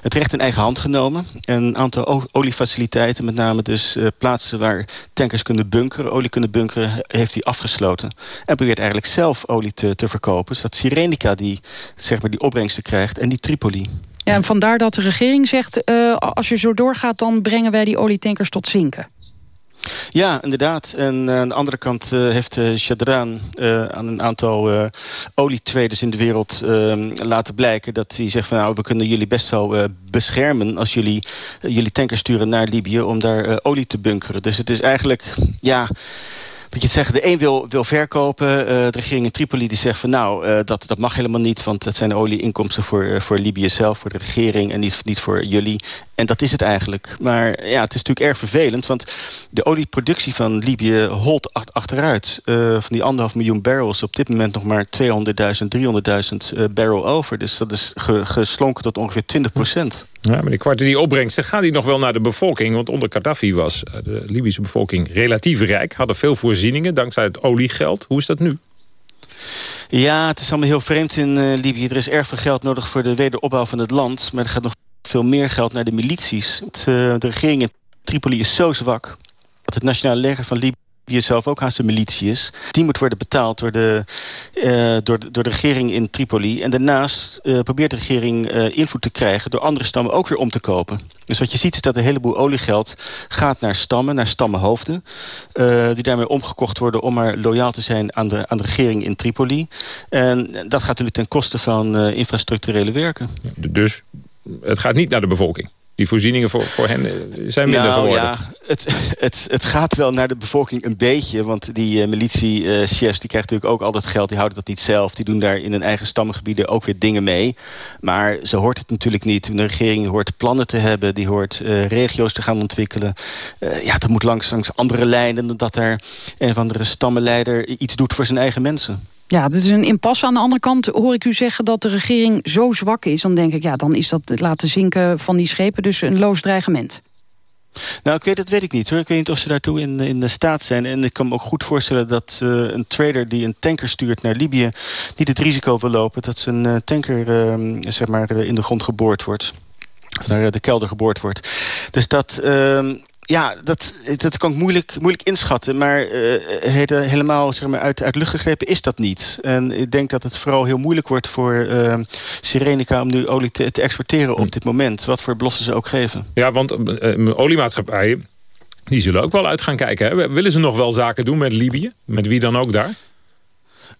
het recht in eigen hand genomen. Een aantal oliefaciliteiten, met name dus plaatsen waar tankers kunnen bunkeren, olie kunnen bunkeren, heeft hij afgesloten. En probeert eigenlijk zelf olie te, te verkopen. Zodat Sirenica die, zeg maar, die opbrengsten krijgt en die Tripoli. Ja, en vandaar dat de regering zegt, uh, als je zo doorgaat... dan brengen wij die olietankers tot zinken. Ja, inderdaad. En uh, aan de andere kant uh, heeft uh, aan een aantal olietraders in de wereld ehm, laten blijken... dat hij zegt van nou, we kunnen jullie best wel beschermen... als jullie jullie tankers sturen naar Libië om daar olie te bunkeren. Dus het is eigenlijk, ja je het de een wil, wil verkopen. De regering in Tripoli die zegt van nou, uh, dat, dat mag helemaal niet. Want dat zijn olieinkomsten voor, uh, voor Libië zelf, voor de regering en niet, niet voor jullie. En dat is het eigenlijk. Maar ja, het is natuurlijk erg vervelend. Want de olieproductie van Libië holt achteruit. van die anderhalf miljoen barrels op dit moment nog maar 200.000, 300.000 barrel over. Dus dat is ge, geslonken tot ongeveer 20 procent. Ja, maar die kwart die opbrengsten, gaat die nog wel naar de bevolking? Want onder Gaddafi was de Libische bevolking relatief rijk. Hadden veel voorzieningen dankzij het oliegeld. Hoe is dat nu? Ja, het is allemaal heel vreemd in uh, Libië. Er is erg veel geld nodig voor de wederopbouw van het land. Maar er gaat nog veel meer geld naar de milities. Het, uh, de regering in Tripoli is zo zwak... dat het nationale leger van Libië die zelf ook haast een militie is. Die moet worden betaald door de, uh, door, de, regering in Tripoli. En daarnaast uh, probeert de regering uh, invloed te krijgen... door andere stammen ook weer om te kopen. Dus wat je ziet is dat een heleboel oliegeld gaat naar stammen, naar stammenhoofden... die daarmee omgekocht worden om maar loyaal te zijn aan de, aan de regering in Tripoli. En dat gaat natuurlijk ten koste van infrastructurele werken. Dus het gaat niet naar de bevolking? Die voorzieningen voor, voor hen zijn minder nou, geworden. Ja, het, het, het gaat wel naar de bevolking een beetje. Want die uh, militiechefs uh, die krijgen natuurlijk ook al dat geld. Die houden dat niet zelf. Die doen daar in hun eigen stammengebieden ook weer dingen mee. Maar ze hoort het natuurlijk niet. De regering hoort plannen te hebben. Die hoort uh, regio's te gaan ontwikkelen. ja, dat moet langs, langs andere lijnen. Dan dat er een of andere stammenleider iets doet voor zijn eigen mensen. Ja, het is een impasse. Aan de andere kant hoor ik u zeggen dat de regering zo zwak is. Dan denk ik, ja, dan is dat het laten zinken van die schepen dus een loos dreigement. Nou, ik weet, dat weet ik niet hoor. Ik weet niet of ze daartoe in, in de staat zijn. En ik kan me ook goed voorstellen dat uh, een trader die een tanker stuurt naar Libië... niet het risico wil lopen dat zijn uh, tanker uh, zeg maar, in de grond geboord wordt. Of naar de kelder geboord wordt. Dus dat, ja, dat, dat kan ik moeilijk, moeilijk inschatten. Maar uh, helemaal zeg maar, uit, uit lucht gegrepen is dat niet. En ik denk dat het vooral heel moeilijk wordt voor uh, Sirenica... om nu olie te, te, exporteren op dit moment. Wat voor blossen ze ook geven. Ja, want uh, oliemaatschappijen... die zullen ook wel uit gaan kijken. Hè? Willen ze nog wel zaken doen met Libië? Met wie dan ook daar?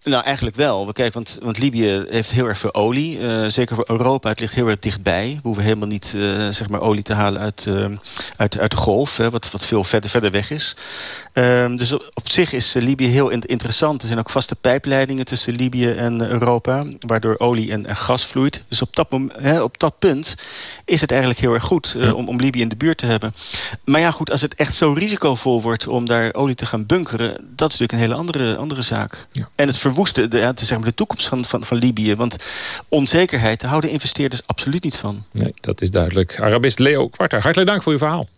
Nou, eigenlijk wel. Kijk, want, want Libië heeft heel erg veel olie. Uh, zeker voor Europa, het ligt heel erg dichtbij. We hoeven helemaal niet uh, zeg maar olie te halen uit, uh, uit, uit de golf, hè, wat, wat veel verder, verder weg is. Um, dus op, op, zich is Libië heel in interessant. Er zijn ook vaste pijpleidingen tussen Libië en Europa... waardoor olie en, en gas vloeit. Dus op dat, op dat punt is het eigenlijk heel erg goed ja. om, om Libië in de buurt te hebben. Maar ja, goed, als het echt zo risicovol wordt om daar olie te gaan bunkeren... dat is natuurlijk een hele andere, andere zaak. Ja. En het verwoesten de, ja, zeg maar de toekomst van, van, van Libië. Want onzekerheid, daar houden investeerders absoluut niet van. Nee, dat is duidelijk. Arabist Leo Kwarter, hartelijk dank voor uw verhaal.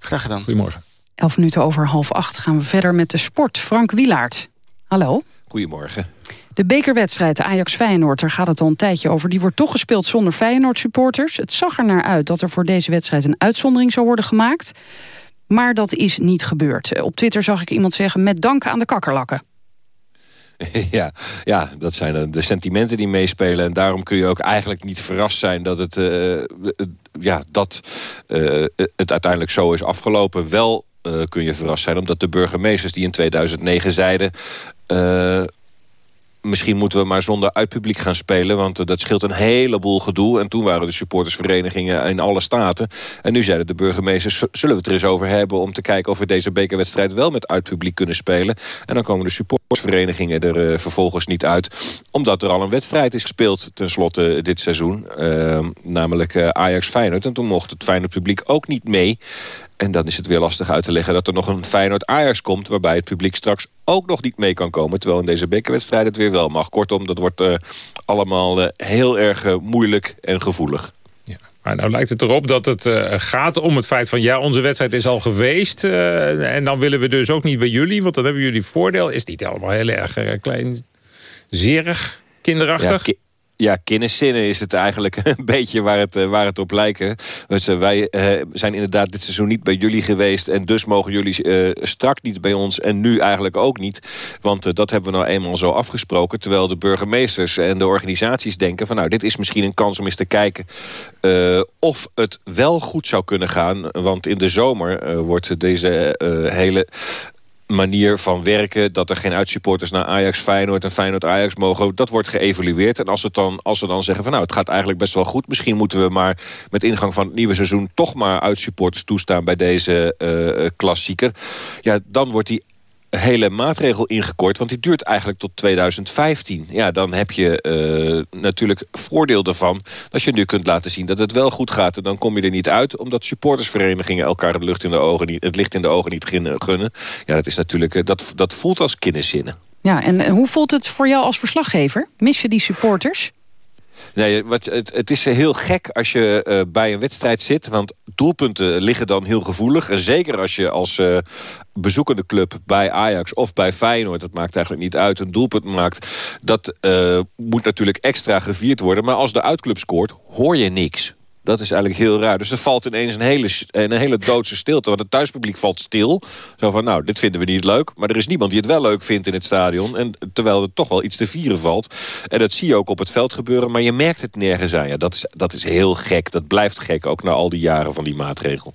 Graag gedaan. Goedemorgen. Elf minuten over half acht gaan we verder met de sport. Frank Wilaert. Hallo. Goedemorgen. De bekerwedstrijd Ajax-Feyenoord, daar gaat het al een tijdje over. Die wordt toch gespeeld zonder Feyenoord-supporters. Het zag er naar uit dat er voor deze wedstrijd een uitzondering zou worden gemaakt. Maar dat is niet gebeurd. Op Twitter zag ik iemand zeggen met dank aan de kakkerlakken. Ja, ja, dat zijn de sentimenten die meespelen. En daarom kun je ook eigenlijk niet verrast zijn dat het, uh, ja, dat, uh, het uiteindelijk zo is afgelopen. Wel uh, kun je verrast zijn omdat de burgemeesters die in 2009 zeiden misschien moeten we maar zonder uitpubliek gaan spelen... want uh, dat scheelt een heleboel gedoe. En toen waren de supportersverenigingen in alle staten. En nu zeiden de burgemeesters... zullen we het er eens over hebben om te kijken... of we deze bekerwedstrijd wel met uitpubliek kunnen spelen. En dan komen de supportersverenigingen er vervolgens niet uit. Omdat er al een wedstrijd is gespeeld tenslotte dit seizoen. Uh, namelijk Ajax-Feyenoord. En toen mocht het Feyenoord publiek ook niet mee. En dan is het weer lastig uit te leggen dat er nog een Feyenoord-Ajax komt... waarbij het publiek straks ook nog niet mee kan komen... terwijl in deze bekerwedstrijd het weer wel mag. Kortom, dat wordt uh, allemaal uh, heel erg uh, moeilijk en gevoelig. Ja. Maar nou lijkt het erop dat het gaat om het feit van... ja, onze wedstrijd is al geweest... en dan willen we dus ook niet bij jullie... want dan hebben jullie voordeel. Is niet allemaal heel erg klein, zerig, kinderachtig? Ja, ja, kenniszinnen is het eigenlijk een beetje waar het, waar het op lijken. Dus, wij uh, zijn inderdaad dit seizoen niet bij jullie geweest... en dus mogen jullie uh, strak niet bij ons en nu eigenlijk ook niet. Want dat hebben we nou eenmaal zo afgesproken... terwijl de burgemeesters en de organisaties denken... van nou, dit is misschien een kans om eens te kijken... of het wel goed zou kunnen gaan. Want in de zomer wordt deze hele manier van werken... dat er geen uitsupporters naar Ajax, Feyenoord en Feyenoord-Ajax mogen... dat wordt geëvalueerd. En als, het dan, als we dan zeggen van nou, het gaat eigenlijk best wel goed... misschien moeten we maar met ingang van het nieuwe seizoen... toch maar uitsupporters toestaan bij deze uh, klassieker... ja, dan wordt die hele maatregel ingekort. Want die duurt eigenlijk tot 2015. Ja, dan heb je uh, natuurlijk voordeel ervan... dat je nu kunt laten zien dat het wel goed gaat. En dan kom je er niet uit... omdat supportersverenigingen elkaar de lucht in de ogen niet, het licht in de ogen niet gunnen. Ja, dat, is natuurlijk, uh, dat, dat voelt als kinderzinnen. Ja, en hoe voelt het voor jou als verslaggever? Mis je die supporters? Nee, wat, het, het is heel gek als je uh, bij een wedstrijd zit. Want doelpunten liggen dan heel gevoelig. En zeker als je als uh, bezoekende club bij Ajax of bij Feyenoord... dat maakt eigenlijk niet uit, een doelpunt maakt... dat uh, moet natuurlijk extra gevierd worden. Maar als de uitclub scoort, hoor je niks. Dat is eigenlijk heel raar. Dus er valt ineens een hele, een hele doodse stilte. Want het thuispubliek valt stil. Zo van, nou, dit vinden we niet leuk. Maar er is niemand die het wel leuk vindt in het stadion. En terwijl er toch wel iets te vieren valt. En dat zie je ook op het veld gebeuren. Maar je merkt het nergens aan. Ja, dat, is, dat is heel gek. Dat blijft gek, ook na al die jaren van die maatregel.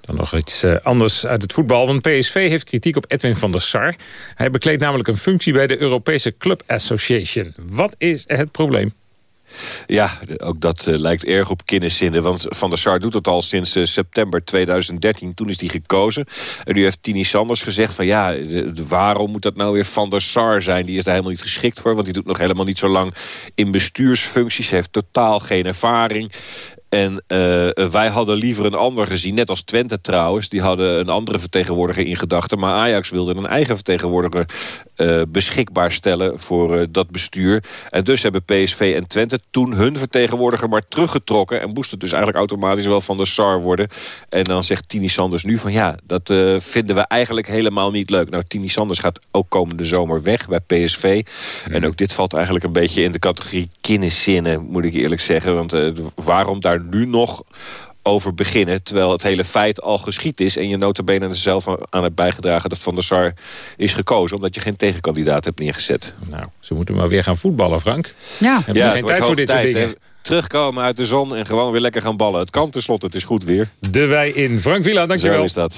Dan nog iets uh, anders uit het voetbal. Want PSV heeft kritiek op Edwin van der Sar. Hij bekleedt namelijk een functie bij de Europese Club Association. Wat is het probleem? Ja, ook dat uh, lijkt erg op kinderzinnen. Want Van der Sar doet het al sinds uh, september 2013. Toen is hij gekozen. En nu heeft Tini Sanders gezegd van ja, waarom moet dat nou weer Van der Sar zijn? Die is daar helemaal niet geschikt voor. Want die doet nog helemaal niet zo lang in bestuursfuncties. Heeft totaal geen ervaring. En uh, wij hadden liever een ander gezien, net als Twente trouwens. Die hadden een andere vertegenwoordiger in gedachten. Maar Ajax wilde een eigen vertegenwoordiger uh, beschikbaar stellen voor uh, dat bestuur. En dus hebben PSV en Twente toen hun vertegenwoordiger maar teruggetrokken. En moest het dus eigenlijk automatisch wel van de SAR worden. En dan zegt Tini Sanders nu van ja, dat vinden we eigenlijk helemaal niet leuk. Nou, Tini Sanders gaat ook komende zomer weg bij PSV. En ook dit valt eigenlijk een beetje in de categorie kinderzinnen, moet ik eerlijk zeggen. Want waarom daar nu nog over beginnen... terwijl het hele feit al geschied is... en je notabene er zelf aan hebt bijgedragen dat Van der Sar is gekozen... omdat je geen tegenkandidaat hebt neergezet. Nou, ze moeten maar weer gaan voetballen, Frank. Ja, Heb ja geen tijd voor dit tijd, soort dingen. Terugkomen uit de zon en gewoon weer lekker gaan ballen. Het kan tenslotte, het is goed weer. De wij in. Frank Villa, dankjewel. Zo is dat.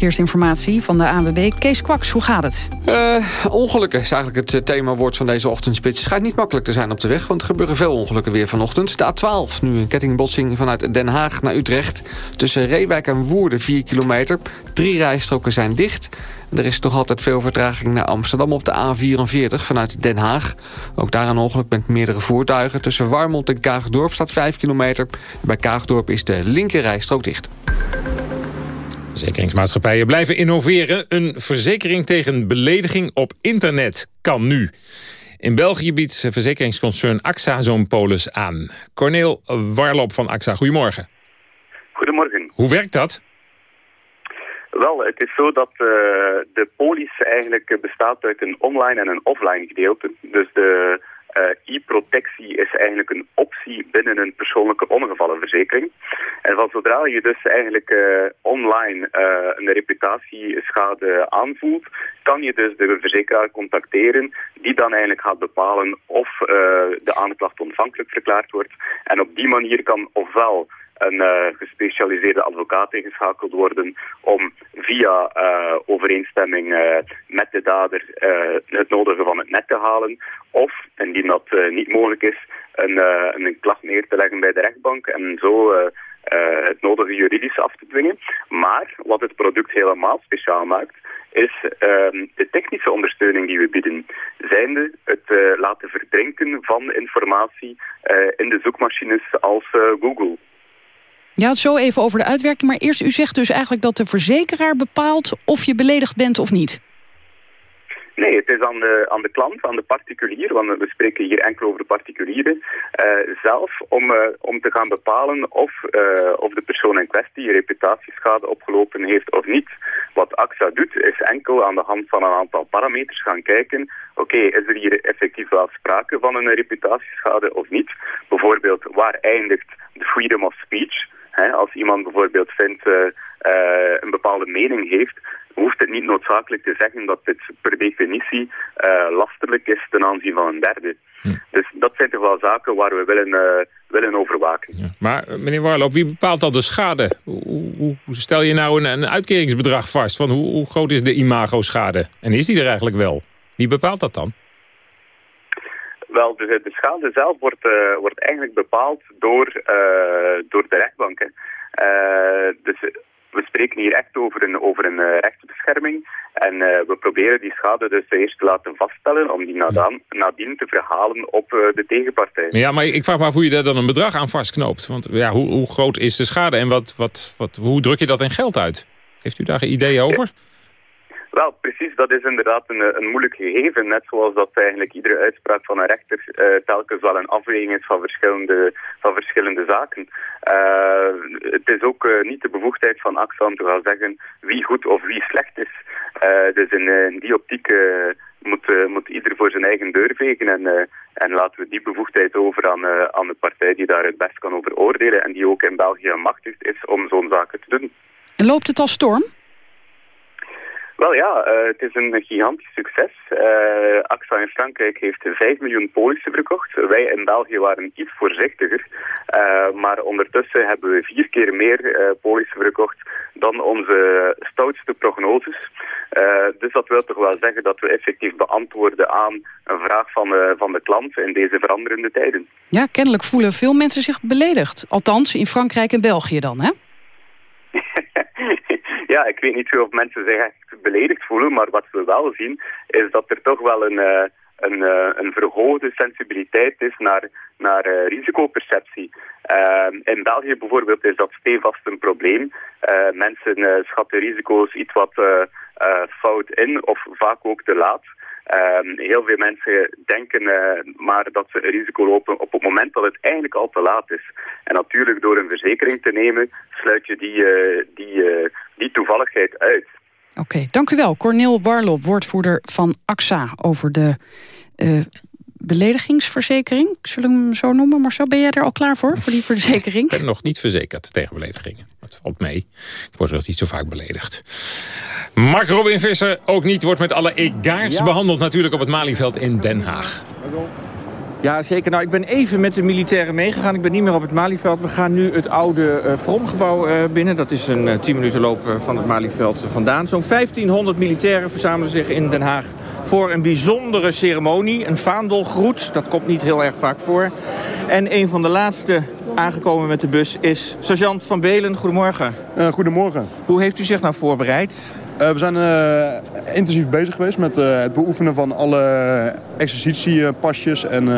Verkeersinformatie van de ANWB. Kees Kwaks, hoe gaat het? Uh, ongelukken is eigenlijk het eh, themawoord van deze ochtendspits. Het schijnt niet makkelijk te zijn op de weg, want er gebeuren veel ongelukken weer vanochtend. De A12, nu een kettingbotsing vanuit Den Haag naar Utrecht. Tussen Reewijk en Woerden, 4 kilometer. Drie rijstroken zijn dicht. Er is nog altijd veel vertraging naar Amsterdam op de A44 vanuit Den Haag. Ook daar een ongeluk met meerdere voertuigen. Tussen Warmond en Kaagdorp staat 5 kilometer. Bij Kaagdorp is de linkerrijstrook dicht. Verzekeringsmaatschappijen blijven innoveren. Een verzekering tegen belediging op internet kan nu. In België biedt verzekeringsconcern AXA zo'n polis aan. Corneel Warlop van AXA, goedemorgen. Goedemorgen. Hoe werkt dat? Wel, het is zo dat uh, de polis eigenlijk bestaat uit een online en een offline gedeelte. Dus de uh, e-protectie is eigenlijk een optie binnen een persoonlijke ongevallenverzekering. En van zodra je dus eigenlijk uh, online uh, een reputatieschade aanvoelt, kan je dus de verzekeraar contacteren die dan eigenlijk gaat bepalen of de aanklacht ontvankelijk verklaard wordt. En op die manier kan ofwel een uh, gespecialiseerde advocaat ingeschakeld worden om via uh, overeenstemming uh, met de dader het nodige van het net te halen. Of, indien dat niet mogelijk is, een, een klacht neer te leggen bij de rechtbank en zo het nodige juridisch af te dwingen. Maar wat het product helemaal speciaal maakt, is ehm, de technische ondersteuning die we bieden. Zijnde het laten verdrinken van informatie in de zoekmachines als Google. Ja, het zo even over de uitwerking. Maar eerst, u zegt dus eigenlijk dat de verzekeraar bepaalt of je beledigd bent of niet. Nee, het is aan de, aan de klant, aan de particulier, want we spreken hier enkel over de particulieren, uh, zelf om, uh, om te gaan bepalen of, uh, of de persoon in kwestie reputatieschade opgelopen heeft of niet. Wat AXA doet, is enkel aan de hand van een aantal parameters gaan kijken, oké, is er hier effectief wel sprake van een reputatieschade of niet? Bijvoorbeeld, waar eindigt de freedom of speech? Als iemand bijvoorbeeld vindt uh, uh, een bepaalde mening heeft, hoeft het niet noodzakelijk te zeggen dat dit per definitie uh, lasterlijk is ten aanzien van een derde. Hm. Dus dat zijn toch wel zaken waar we willen, willen over waken. Ja. Maar meneer Warloop, wie bepaalt dan de schade? Hoe, hoe stel je nou een, een uitkeringsbedrag vast? Van hoe, hoe groot is de imago-schade? En is die er eigenlijk wel? Wie bepaalt dat dan? Wel, de, de schade zelf wordt, uh, wordt eigenlijk bepaald door, uh, door de rechtbanken. Uh, dus we spreken hier echt over een, over een rechtsbescherming. En we proberen die schade dus eerst te laten vaststellen om die nadien, te verhalen op de tegenpartij. Ja, maar ik vraag me af hoe je daar dan een bedrag aan vastknoopt. Want ja, hoe, hoe groot is de schade en wat, wat, wat, hoe druk je dat in geld uit? Heeft u daar een idee over? Wel, precies, dat is inderdaad een, een moeilijk gegeven. Net zoals dat eigenlijk iedere uitspraak van een rechter uh, telkens wel een afweging is van verschillende, van verschillende zaken. Uh, het is ook niet de bevoegdheid van AXA om te gaan zeggen wie goed of wie slecht is. dus in, die optiek moet, moet ieder voor zijn eigen deur vegen en, en laten we die bevoegdheid over aan, aan de partij die daar het best kan over oordelen en die ook in België machtig is om zo'n zaken te doen. En loopt het al storm? Wel ja, uh, het is een gigantisch succes. Uh, AXA in Frankrijk heeft 5 miljoen polissen verkocht. Wij in België waren iets voorzichtiger. Uh, maar ondertussen hebben we vier keer meer polissen verkocht dan onze stoutste prognoses. dus dat wil toch wel zeggen dat we effectief beantwoorden aan een vraag van, van de klant in deze veranderende tijden. Ja, kennelijk voelen veel mensen zich beledigd. Althans, in Frankrijk en België dan, hè? ja, ik weet niet of mensen zich echt beledigd voelen, maar wat we wel zien is dat er toch wel een, uh, een, uh, een verhoogde sensibiliteit is naar, naar uh, risicoperceptie. in België bijvoorbeeld is dat stevast een probleem. mensen schatten risico's iets wat fout in of vaak ook te laat. Uh, heel veel mensen denken uh, maar dat ze risico lopen op het moment dat het eigenlijk al te laat is. En natuurlijk door een verzekering te nemen sluit je die, uh, die, die toevalligheid uit. Oké, dank u wel. Cornel Warlop, woordvoerder van AXA over de beledigingsverzekering. Zullen we hem zo noemen? Marcel, ben jij er al klaar voor, voor die verzekering? Ik ben nog niet verzekerd tegen beledigingen. Dat valt mee. Ik word er niet zo vaak beledigd. Mark Robin Visser ook niet wordt met alle egaars ja. behandeld natuurlijk op het Malieveld in Den Haag. Ja, zeker. Nou, ik ben even met de militairen meegegaan. Ik ben niet meer op het Malieveld. We gaan nu het oude uh, Vromgebouw uh, binnen. Dat is een uh, 10 minuten loop van het Malieveld vandaan. Zo'n 1500 militairen verzamelen zich in Den Haag voor een bijzondere ceremonie. Een vaandelgroet. Dat komt niet heel erg vaak voor. En een van de laatste aangekomen met de bus is sergeant Van Belen. Goedemorgen. goedemorgen. Hoe heeft u zich nou voorbereid? We zijn intensief bezig geweest met het beoefenen van alle exercitiepasjes en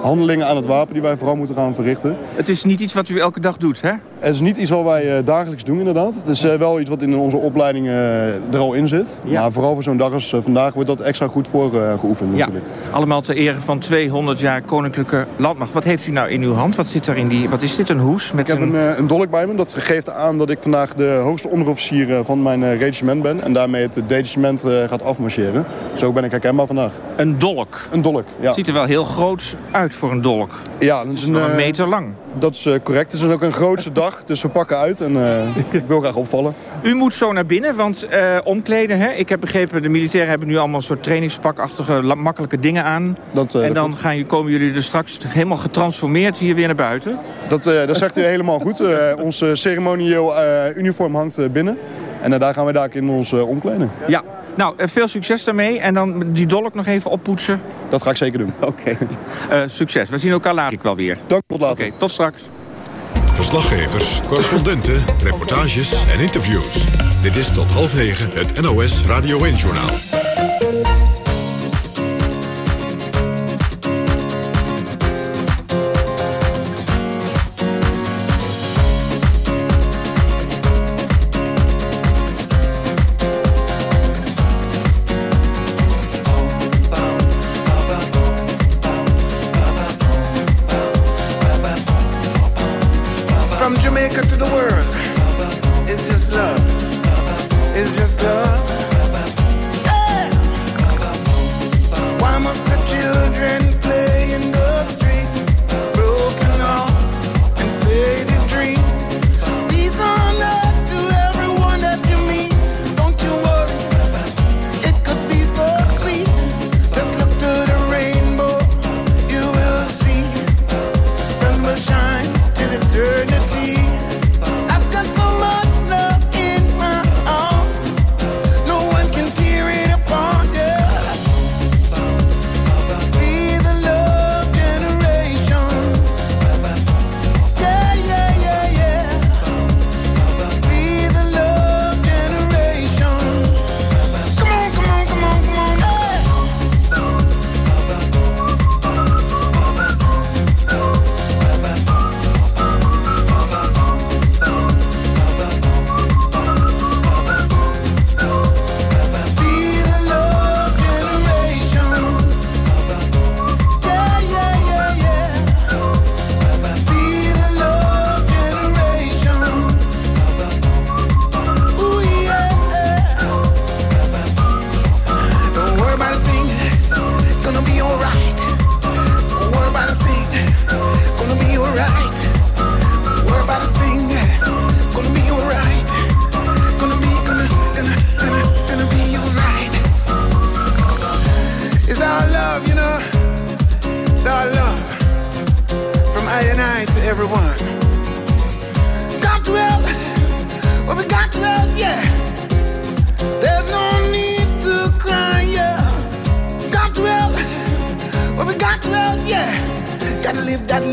handelingen aan het wapen die wij vooral moeten gaan verrichten. Het is niet iets wat u elke dag doet, hè? Het is niet iets wat wij dagelijks doen, inderdaad. Het is wel iets wat in onze opleiding er al in zit. Ja. Maar vooral voor zo'n dag als vandaag wordt dat extra goed voor geoefend natuurlijk. Ja. Allemaal ter ere van 200 jaar Koninklijke Landmacht. Wat heeft u nou in uw hand? Wat zit er in die... Wat is dit, een hoes? Met ik heb een, een dolk bij me. Dat geeft aan dat ik vandaag de hoogste onderofficier van mijn regiment ben en daarmee het detachement gaat afmarcheren. Zo ben ik herkenbaar vandaag. Een dolk? Een dolk, ja. Ziet er wel heel groot uit voor een dolk. Ja, dat is een, een eh, meter lang. Dat is uh, correct. Het is ook een grootste dag, dus we pakken uit en ik wil graag opvallen. U moet zo naar binnen, want omkleden, hè? ik heb begrepen... de militairen hebben nu allemaal een soort trainingspakachtige makkelijke dingen aan. Dat, en dan gaan, je, komen jullie er straks helemaal getransformeerd hier weer naar buiten? Dat, dat zegt u helemaal goed. ons ceremonieel uniform hangt binnen. En daar gaan we daar in ons omkleden. Ja, nou, veel succes daarmee. En dan die dolk nog even oppoetsen. Dat ga ik zeker doen. Oké. Okay. Uh, succes. We zien elkaar later wel weer. Dank, tot later. Oké, okay, tot straks. Verslaggevers, correspondenten, reportages en interviews. Dit is tot half negen het NOS Radio 1-journaal.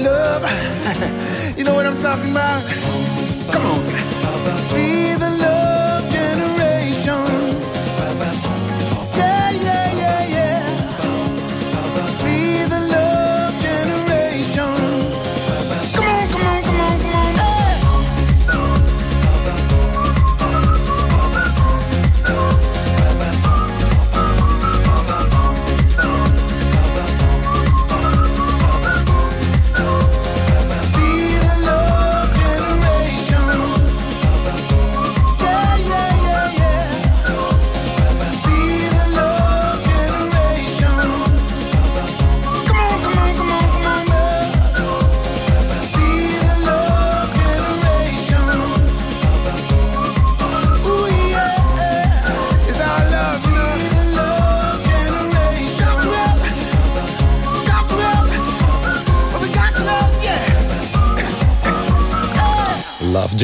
love. you know what I'm talking about? Come on.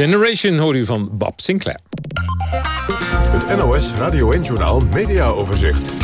Generation hoor u van Bob Sinclair. Het NOS Radio 1-journaal Media Overzicht.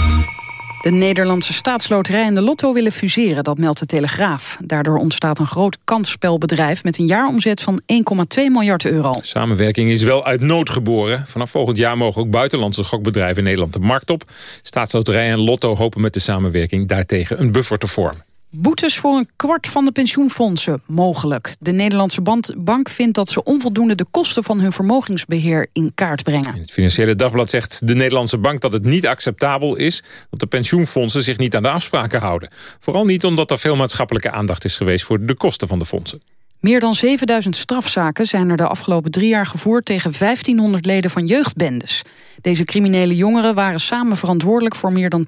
De Nederlandse staatsloterij en de lotto willen fuseren, dat meldt de Telegraaf. Daardoor ontstaat een groot kansspelbedrijf met een jaaromzet van 1,2 miljard euro. Samenwerking is wel uit nood geboren. Vanaf volgend jaar mogen ook buitenlandse gokbedrijven in Nederland de markt op. Staatsloterij en lotto hopen met de samenwerking daartegen een buffer te vormen. Boetes voor een kwart van de pensioenfondsen, mogelijk. De Nederlandse bank vindt dat ze onvoldoende de kosten van hun vermogensbeheer in kaart brengen. In het Financiële Dagblad zegt de Nederlandse bank dat het niet acceptabel is dat de pensioenfondsen zich niet aan de afspraken houden. Vooral niet omdat er veel maatschappelijke aandacht is geweest voor de kosten van de fondsen. Meer dan 7000 strafzaken zijn er de afgelopen drie jaar gevoerd... tegen 1500 leden van jeugdbendes. Deze criminele jongeren waren samen verantwoordelijk... voor meer dan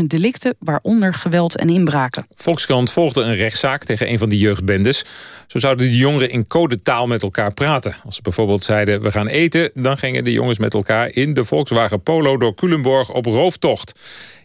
10.000 delicten, waaronder geweld en inbraken. Volkskrant volgde een rechtszaak tegen een van die jeugdbendes. Zo zouden de jongeren in codetaal met elkaar praten. Als ze bijvoorbeeld zeiden, we gaan eten... dan gingen de jongens met elkaar in de Volkswagen Polo... door Culemborg op rooftocht.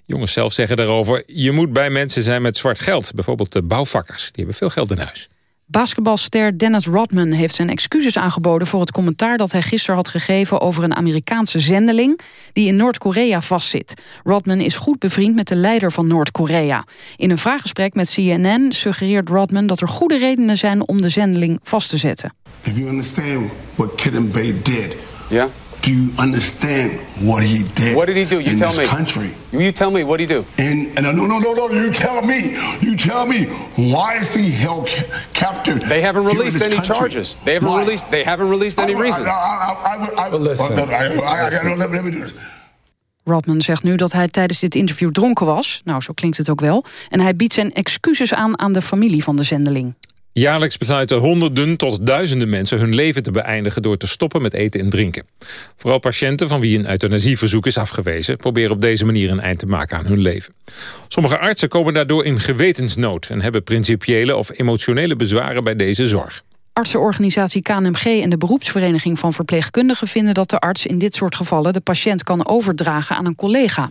Jongens zelf zeggen daarover... je moet bij mensen zijn met zwart geld. Bijvoorbeeld de bouwvakkers, die hebben veel geld in huis. Basketbalster Dennis Rodman heeft zijn excuses aangeboden... voor het commentaar dat hij gisteren had gegeven... over een Amerikaanse zendeling die in Noord-Korea vastzit. Rodman is goed bevriend met de leider van Noord-Korea. In een vraaggesprek met CNN suggereert Rodman... dat er goede redenen zijn om de zendeling vast te zetten. If you understand what Kid Bay did... Yeah? Do you understand what he did? What did he do? You in tell this me. country? You tell me. What did he do? And, and no, no, no, no. You tell me. You tell me. Why is he held ca- captive? They haven't released any country? charges. They haven't Why? released. They haven't released any I- I- reason. I- I- I- I- Listen. Let me do this. Rodman zegt nu dat hij tijdens dit interview dronken was. Nou, zo klinkt het ook wel. En hij biedt zijn excuses aan aan de familie van de zendeling. Jaarlijks besluiten honderden tot duizenden mensen hun leven te beëindigen door te stoppen met eten en drinken. Vooral patiënten van wie een euthanasieverzoek is afgewezen proberen op deze manier een eind te maken aan hun leven. Sommige artsen komen daardoor in gewetensnood en hebben principiële of emotionele bezwaren bij deze zorg. Artsenorganisatie KNMG en de beroepsvereniging van verpleegkundigen vinden dat de arts in dit soort gevallen de patiënt kan overdragen aan een collega.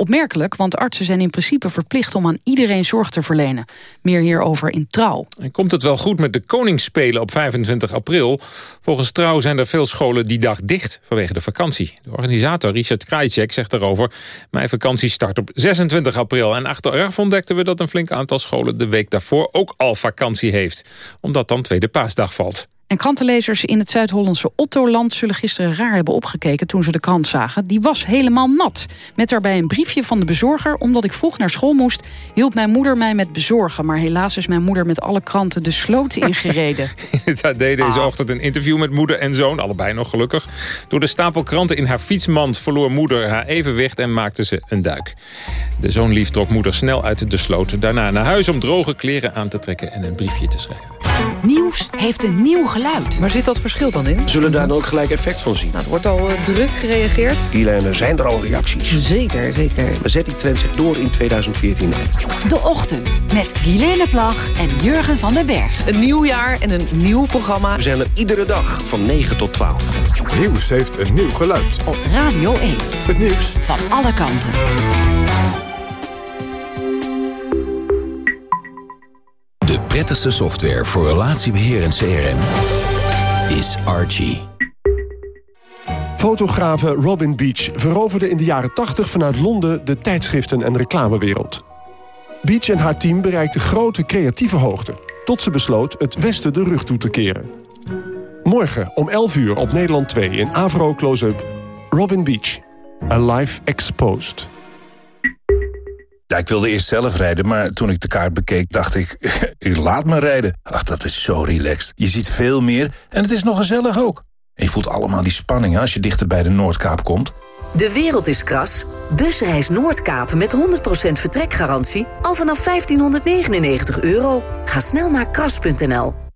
Opmerkelijk, want artsen zijn in principe verplicht om aan iedereen zorg te verlenen. Meer hierover in Trouw. En komt het wel goed met de Koningsspelen op 25 april? Volgens Trouw zijn er veel scholen die dag dicht vanwege de vakantie. De organisator Richard Krajcek zegt daarover... mijn vakantie start op 26 april. En achteraf ontdekten we dat een flink aantal scholen de week daarvoor ook al vakantie heeft. Omdat dan tweede paasdag valt. En krantenlezers in het Zuid-Hollandse Ottoland zullen gisteren raar hebben opgekeken toen ze de krant zagen. Die was helemaal nat. Met daarbij een briefje van de bezorger. Omdat ik vroeg naar school moest, hielp mijn moeder mij met bezorgen. Maar helaas is mijn moeder met alle kranten de sloot ingereden. Daar deed deze ochtend een interview met moeder en zoon, allebei nog gelukkig. Door de stapel kranten in haar fietsmand verloor moeder haar evenwicht en maakte ze een duik. De zoonlief trok moeder snel uit de sloot. Daarna naar huis om droge kleren aan te trekken en een briefje te schrijven. Nieuws heeft een nieuw geluid. Waar zit dat verschil dan in? Zullen daar dan ook gelijk effect van zien? Nou, er wordt al uh, druk gereageerd. Guilaine, zijn er al reacties? Zeker, zeker. Maar zet die trend zich door in 2014? De Ochtend met Guilaine Plag en Jurgen van den Berg. Een nieuw jaar en een nieuw programma. We zijn er iedere dag van 9 tot 12. Nieuws heeft een nieuw geluid. Op Radio 1. Het nieuws van alle kanten. Prettigste software voor relatiebeheer en CRM is Archie. Fotografe Robin Beach veroverde in de jaren 80 vanuit Londen de tijdschriften- en reclamewereld. Beach en haar team bereikten grote creatieve hoogte... tot ze besloot het Westen de rug toe te keren. Morgen om 11 uur op Nederland 2 in Avro Close-up... Robin Beach, Alive Exposed. Ja, ik wilde eerst zelf rijden, maar toen ik de kaart bekeek dacht ik... ik laat me rijden. Ach, dat is zo relaxed. Je ziet veel meer en het is nog gezellig ook. En je voelt allemaal die spanning als je dichter bij de Noordkaap komt. De wereld is kras. Busreis Noordkaap met 100% vertrekgarantie al vanaf 1599 euro. Ga snel naar kras.nl.